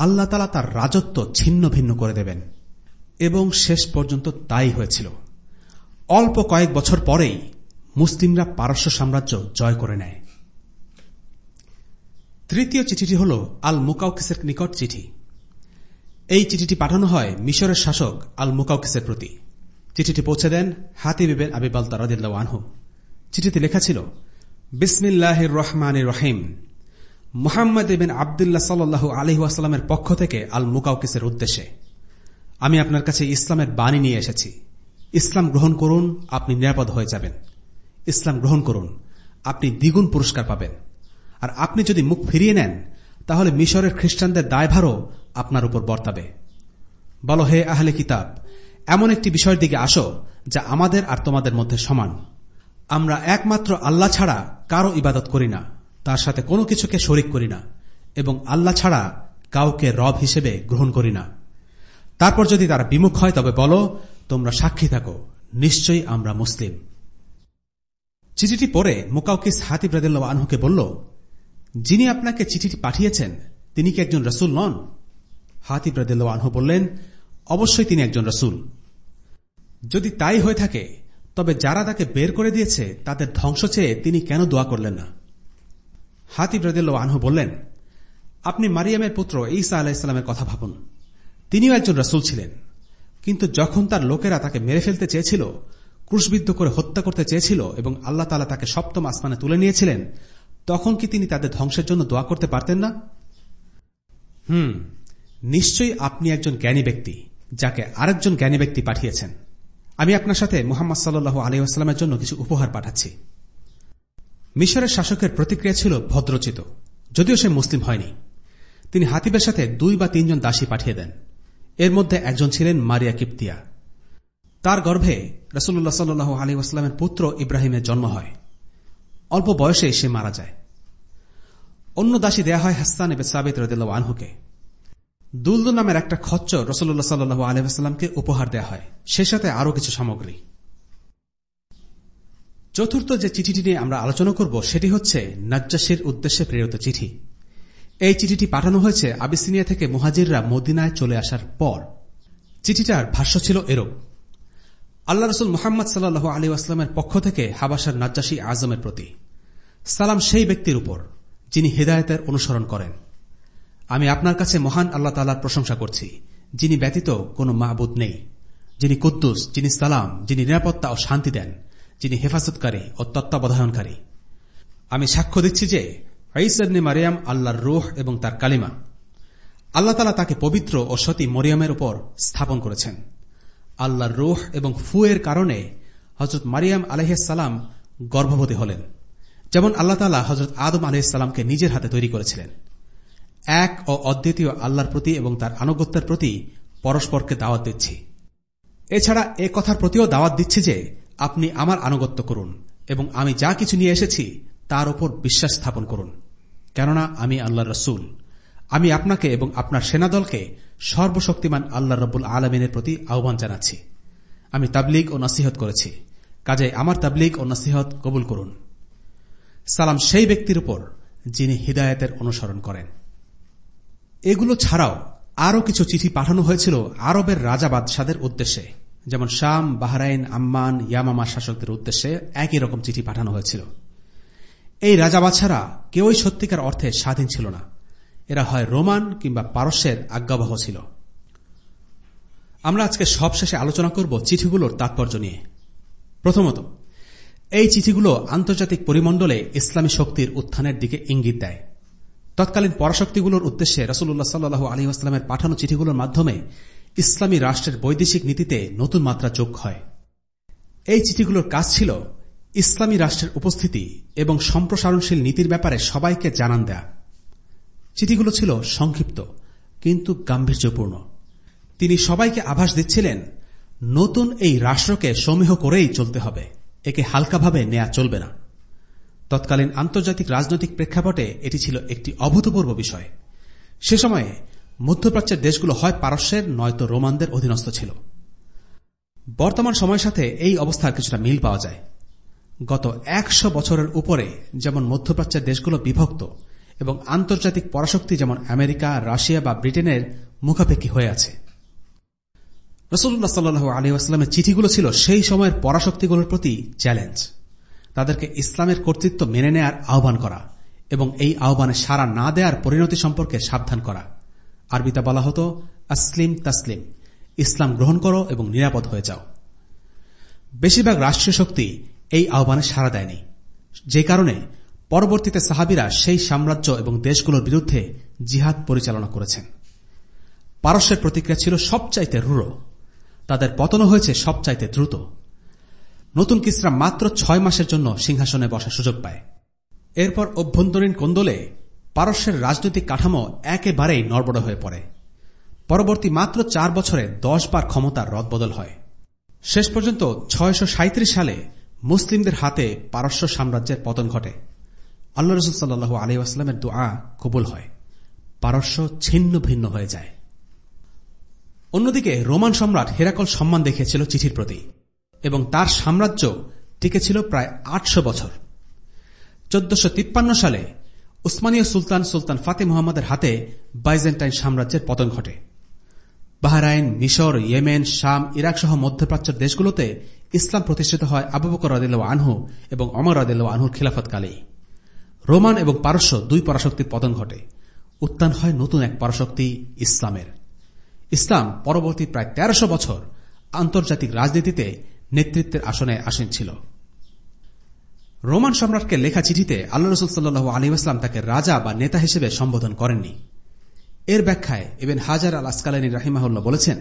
আল্লাহ তালা তার রাজত্ব ছিন্ন ভিন্ন করে দেবেন এবং শেষ পর্যন্ত তাই হয়েছিল। অল্প কয়েক বছর পরেই মুসলিমরা পারস্য সাম্রাজ্য জয় করে নেয়। তৃতীয় চিঠিটি হল আল মুকাউকিসের নিকট চিঠি। এই চিঠিটি পাঠানো হয় মিশরের শাসক আল মুকাউকিসের প্রতি। চিঠিটি পৌঁছে দেন হাতি বিবেন আবিবাল তারাদিল্লা আনহু। চিঠিতে লেখা ছিল বিসমিল্লাহ রহমান রহিম। মোহাম্মদ বিন আবদুল্লাহ সাল্লু আলহিহাস্লামের পক্ষ থেকে আল মুকাউকিসের উদ্দেশ্যে। আমি আপনার কাছে ইসলামের বাণী নিয়ে এসেছি। ইসলাম গ্রহণ করুন, আপনি নিরাপদ হয়ে যাবেন। ইসলাম গ্রহণ করুন, আপনি দ্বিগুণ পুরস্কার পাবেন। আর আপনি যদি মুখ ফিরিয়ে নেন, তাহলে মিশরের খ্রিস্টানদের দায়ভারও আপনার উপর বর্তাবে। বলো হে আহলে কিতাব, এমন একটি বিষয়ের দিকে আসো, যা আমাদের আর তোমাদের মধ্যে সমান। আমরা একমাত্র আল্লাহ ছাড়া কারও ইবাদত করি না, তার সাথে কোনো কিছুকে শরিক করি না, এবং আল্লাহ ছাড়া কাউকে রব হিসেবে গ্রহণ করি না। তারপর যদি তারা বিমুখ হয়, তবে বলো তোমরা সাক্ষী থাকো, নিশ্চয়ই আমরা মুসলিম। চিঠিটি পরে মুকাউকিস হাতিব রাদিল্লা আনহুকে বলল, যিনি আপনাকে চিঠিটি পাঠিয়েছেন, তিনি কি একজন রসুল নন? হাতিব রাদিল্লা আনহু বললেন, অবশ্যই তিনি একজন রসুল। যদি তাই হয়ে থাকে, তবে যারা তাকে বের করে দিয়েছে, তাদের ধ্বংস চেয়ে তিনি কেন দোয়া করলেন না? হাতিব রদিল্ল আনহু বললেন, আপনি মারিয়ামের পুত্র ঈসা আলাহিসাল্লামের কথা ভাবুন। তিনিও একজন রসুল ছিলেন। কিন্তু যখন তার লোকেরা তাকে মেরে ফেলতে চেয়েছিল, ক্রুশবিদ্ধ করে হত্যা করতে চেয়েছিল এবং আল্লাহ তালা তাকে সপ্তম আসমানে তুলে নিয়েছিলেন, তখন কি তিনি তাদের ধ্বংসের জন্য দোয়া করতে পারতেন না? হুম, নিশ্চয়ই আপনি একজন জ্ঞানী ব্যক্তি, যাকে আরেকজন জ্ঞানী ব্যক্তি পাঠিয়েছেন। আমি আপনার সাথে মোহাম্মদ সাল্লু আলিউসলামের জন্য কিছু উপহার পাঠাচ্ছি। মিশরের শাসকের প্রতিক্রিয়া ছিল ভদ্রচিত, যদিও সে মুসলিম হয়নি। তিনি হাতিবের সাথে দুই বা তিনজন দাসী পাঠিয়ে দেন। এর মধ্যে একজন ছিলেন মারিয়া কিপ্তিয়া। তার গর্ভে রসুল্লাহ সাল্লু আলী আসলামের পুত্র ইব্রাহিমের জন্ম হয়। অল্প বয়সে সে মারা যায়। অন্য দাসী দেয়া হয় হাস্তান এবে সাবিত রদিল্লা আনহুকে। দুলদু নামের একটা খচ্চ রসুল্লাহ সাল্লু আলহামকে উপহার দেয়া হয়। সে সাথে আরও কিছু সামগ্রী। চতুর্থ যে চিঠিটি নিয়ে আমরা আলোচনা করব, সেটি হচ্ছে নাজ্জাসির উদ্দেশ্যে প্রেরিত চিঠি। এই চিঠিটি পাঠানো হয়েছে আবিসিনিয়া থেকে মুহাজিররা মদিনায় চলে আসার পর। চিঠিটার ভাষ্য ছিল এরূপ। আল্লাহ রসুল মোহাম্মদ সাল্লু আলী আসলামের পক্ষ থেকে হাবাসার নাজ্জাসী আজমের প্রতি সালাম সেই ব্যক্তির উপর, যিনি হেদায়তের অনুসরণ করেন। আমি আপনার কাছে মহান আল্লাহ তালার প্রশংসা করছি, যিনি ব্যতীত কোনো মাহবুদ নেই, যিনি কুদ্দুস, যিনি সালাম, যিনি নিরাপত্তা ও শান্তি দেন, যিনি হেফাজতকারী ও তত্ত্বাবধায়নকারী আমি সাক্ষ্য দিচ্ছি যে ঈসাবনে মারিয়াম আল্লাহর রুহ এবং তার কালিমা। আল্লাহ তালা তাকে পবিত্র ও সতী মরিয়ামের উপর স্থাপন করেছেন। আল্লাহর রুহ এবং ফুয়ের কারণে হজরত মারিয়াম আলহাম গর্ভবতী হলেন। যেমন আল্লাহ তালা হজরত আদম আলহামকে নিজের হাতে তৈরি করেছিলেন। এক ও অদ্বিতীয় আল্লাহর প্রতি এবং তার আনুগত্যের প্রতি পরস্পরকে দাওয়াত দিচ্ছি। এছাড়া এ কথার প্রতিও দাওয়াত দিচ্ছি যে, আপনি আমার আনুগত্য করুন এবং আমি যা কিছু নিয়ে এসেছি তার উপর বিশ্বাস স্থাপন করুন। কেননা আমি আল্লাহ রসুল। আমি আপনাকে এবং আপনার সেনাদলকে সর্বশক্তিমান আল্লাহ রব্বুল আলমিনের প্রতি আহ্বান জানাচ্ছি। আমি তাবলিগ ও নসিহত করেছি। কাজে আমার তাবলিগ ও নসিহত কবুল করুন। সালাম সেই ব্যক্তির উপর যিনি হৃদায়তের অনুসরণ করেন। এগুলো ছাড়াও আরও কিছু চিঠি পাঠানো হয়েছিল আরবের রাজা বাদশাদের উদ্দেশ্যে। যেমন শাম, বাহরাইন, আম্মান, ইয়ামামা শাসকদের উদ্দেশ্যে একই রকম চিঠি পাঠানো হয়েছিল। এই রাজা বাদশারা কেউই সত্যিকার অর্থে স্বাধীন ছিল না। এরা হয় রোমান কিংবা পারস্যের আজ্ঞাবহ ছিল। আমরা আজকে সবশেষে আলোচনা করব চিঠিগুলোর তাৎপর্য নিয়ে। প্রথমত, এই চিঠিগুলো আন্তর্জাতিক পরিমণ্ডলে ইসলামী শক্তির উত্থানের দিকে ইঙ্গিত দেয়। তৎকালীন পরাশক্তিগুলোর উদ্দেশ্যে রসুল্লাহ সাল্লু আলী আসলামের পাঠানো চিঠিগুলোর মাধ্যমে ইসলামী রাষ্ট্রের বৈদেশিক নীতিতে নতুন মাত্রা যোগ হয়। এই চিঠিগুলোর কাজ ছিল ইসলামী রাষ্ট্রের উপস্থিতি এবং সম্প্রসারণশীল নীতির ব্যাপারে সবাইকে জানান দেয়া। চিঠিগুলো ছিল সংক্ষিপ্ত, কিন্তু গাম্ভীর্যপূর্ণ। তিনি সবাইকে আভাস দিচ্ছিলেন, নতুন এই রাষ্ট্রকে সমীহ করেই চলতে হবে, একে হালকাভাবে নেয়া চলবে না। তৎকালীন আন্তর্জাতিক রাজনৈতিক প্রেক্ষাপটে এটি ছিল একটি অভূতপূর্ব বিষয়। সে সময়ে মধ্যপ্রাচ্যের দেশগুলো হয় পারস্যের, নয়তো রোমানদের অধীনস্থ ছিল। বর্তমান সময়ের সাথে এই অবস্থার কিছুটা মিল পাওয়া যায়। গত একশো বছরের উপরে যেমন মধ্যপ্রাচ্যের দেশগুলো বিভক্ত এবং আন্তর্জাতিক পরাশক্তি যেমন আমেরিকা, রাশিয়া বা ব্রিটেনের মুখাপেক্ষী হয়ে আছে। রসুল্লাহ সাল্লু আলী আসলামের চিঠিগুলো ছিল সেই সময়ের পরাশক্তিগুলোর প্রতি চ্যালেঞ্জ। তাদেরকে ইসলামের কর্তৃত্ব মেনে নেয়ার আহ্বান করা এবং এই আহ্বানে সারা না দেওয়ার পরিণতি সম্পর্কে সাবধান করা। আরবিতা বলা হতো, আসলিম তাসলিম, ইসলাম গ্রহণ করো এবং নিরাপদ হয়ে যাও। বেশিরভাগ রাষ্ট্রীয় শক্তি এই আহ্বানে সাড়া দেয়নি। যে কারণে পরবর্তীতে সাহাবিরা সেই সাম্রাজ্য এবং দেশগুলোর বিরুদ্ধে জিহাদ পরিচালনা করেছেন। পারস্যের প্রতিক্রিয়া ছিল সবচাইতে রূঢ়। তাদের পতন হয়েছে সবচাইতে দ্রুত। নতুন কিসরা মাত্র ছয় মাসের জন্য সিংহাসনে বসার সুযোগ পায়। এরপর অভ্যন্তরীণ কোন্দলে পারস্যের রাজনৈতিক কাঠামো একেবারেই নড়বড় হয়ে পড়ে। পরবর্তী মাত্র চার বছরে দশ বার ক্ষমতার রদবদল হয়। শেষ পর্যন্ত ছয়শো সাঁইত্রিশ সালে মুসলিমদের হাতে পারস্য সাম্রাজ্যের পতন ঘটে। আল্লাহ রসুল সাল্লু আলিউসলামের দোয়া কবুল হয়। পারস্য ছিন্ন ভিন্ন হয়ে যায়। অন্যদিকে রোমান সম্রাট হেরাকল সম্মান দেখিয়েছিল চিঠির প্রতি এবং তার সাম্রাজ্য টিকেছিল প্রায় আটশো বছর। চোদ্দশো সালে উসমানীয় সুলতান সুলতান ফাতে মোহাম্মদের হাতে বাইজেন্টাইন সাম্রাজ্যের পতন ঘটে। বাহরাইন, মিশর, ইয়েমেন, শাম, ইরাক সহ মধ্যপ্রাচ্যের দেশগুলোতে ইসলাম প্রতিষ্ঠিত হয় আবু বকর রদিল আনহু এবং অমর রদিল আনহুর খিলাফতকালেই। রোমান এবং পারস্য দুই পরাশক্তির পতন ঘটে। উত্থান হয় নতুন এক পরাশক্তি, ইসলামের। ইসলাম পরবর্তী প্রায় তেরোশো বছর আন্তর্জাতিক রাজনীতিতে নেতৃত্বের আসনে আসীন ছিল। রোমান সম্রাটকে লেখা চিঠিতে আল্লাহ রসুল সাল্লু আলী আসলাম তাকে রাজা বা নেতা হিসেবে সম্বোধন করেননি। এর ব্যাখ্যায় এবেন হাজার আল আসকালানী রাহিমাহুল্লাহ বলেছেন,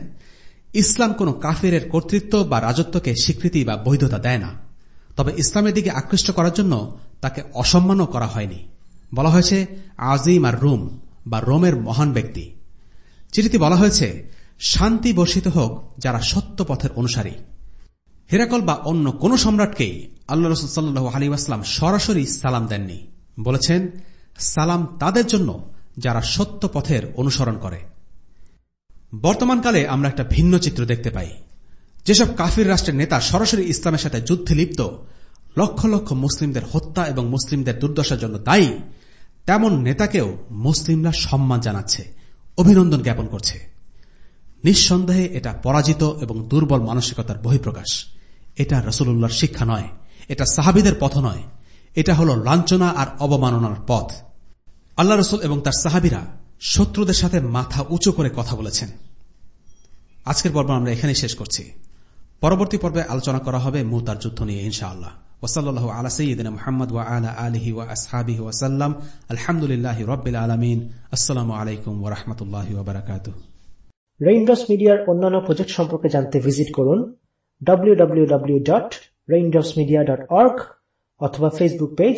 ইসলাম কোন কাফের কর্তৃত্ব বা রাজত্বকে স্বীকৃতি বা বৈধতা দেয় না। তবে ইসলামের দিকে আকৃষ্ট করার জন্য তাকে অসম্মানও করা হয়নি। বলা হয়েছে, আজিম আর রোম বা রোমের মহান ব্যক্তি। চিঠিতে বলা হয়েছে, শান্তি বর্ষিত হোক যারা সত্য পথের অনুসারী। হেরাকল বা অন্য কোন সম্রাটকেই আল্লাহ রসুল সাল্লু আলী আসলাম সরাসরি সালাম দেননি। বলেছেন, সালাম তাদের জন্য যারা সত্য পথের অনুসরণ করে। বর্তমানকালে আমরা একটা ভিন্ন চিত্র দেখতে পাই। যেসব কাফির রাষ্ট্রের নেতা সরাসরি ইসলামের সাথে যুদ্ধে লিপ্ত, লক্ষ লক্ষ মুসলিমদের হত্যা এবং মুসলিমদের দুর্দশার জন্য দায়ী, তেমন নেতাকেও মুসলিমরা সম্মান জানাচ্ছে, অভিনন্দন জ্ঞাপন করছে। নিঃসন্দেহে এটা পরাজিত এবং দুর্বল মানসিকতার বহিঃপ্রকাশ। এটা রসুল্লাহর শিক্ষা নয়, এটা সাহাবিদের পথ নয়। এটা হল লাঞ্ছনা আর অবমাননার পথ। আল্লাহ রসুল এবং তার সাহাবিরা শত্রুদের সাথে মাথা উঁচু করে কথা বলেছেন। আজকের পর্ব আমরা এখানেই শেষ করছি। পরবর্তী পর্বে আলোচনা করা হবে মুতার যুদ্ধ নিয়ে, ইনশাআল্লাহ। ওসল্লাহ আলা সঈদিন ওয়া আলা আলহি ওয়া আসহাবিহি ওয়াসাল্লাম আলহামদুলিল্লাহ রবিল আলমিন। আসসালামু আলাইকুম ওরহমতুল্লাহ ওবরাকাত রেইনড্রপস মিডিয়ার অন্যান্য প্রজেক্ট সম্পর্কে জানতে ভিজিট করুন www.raindropsmedia.org অথবা Facebook page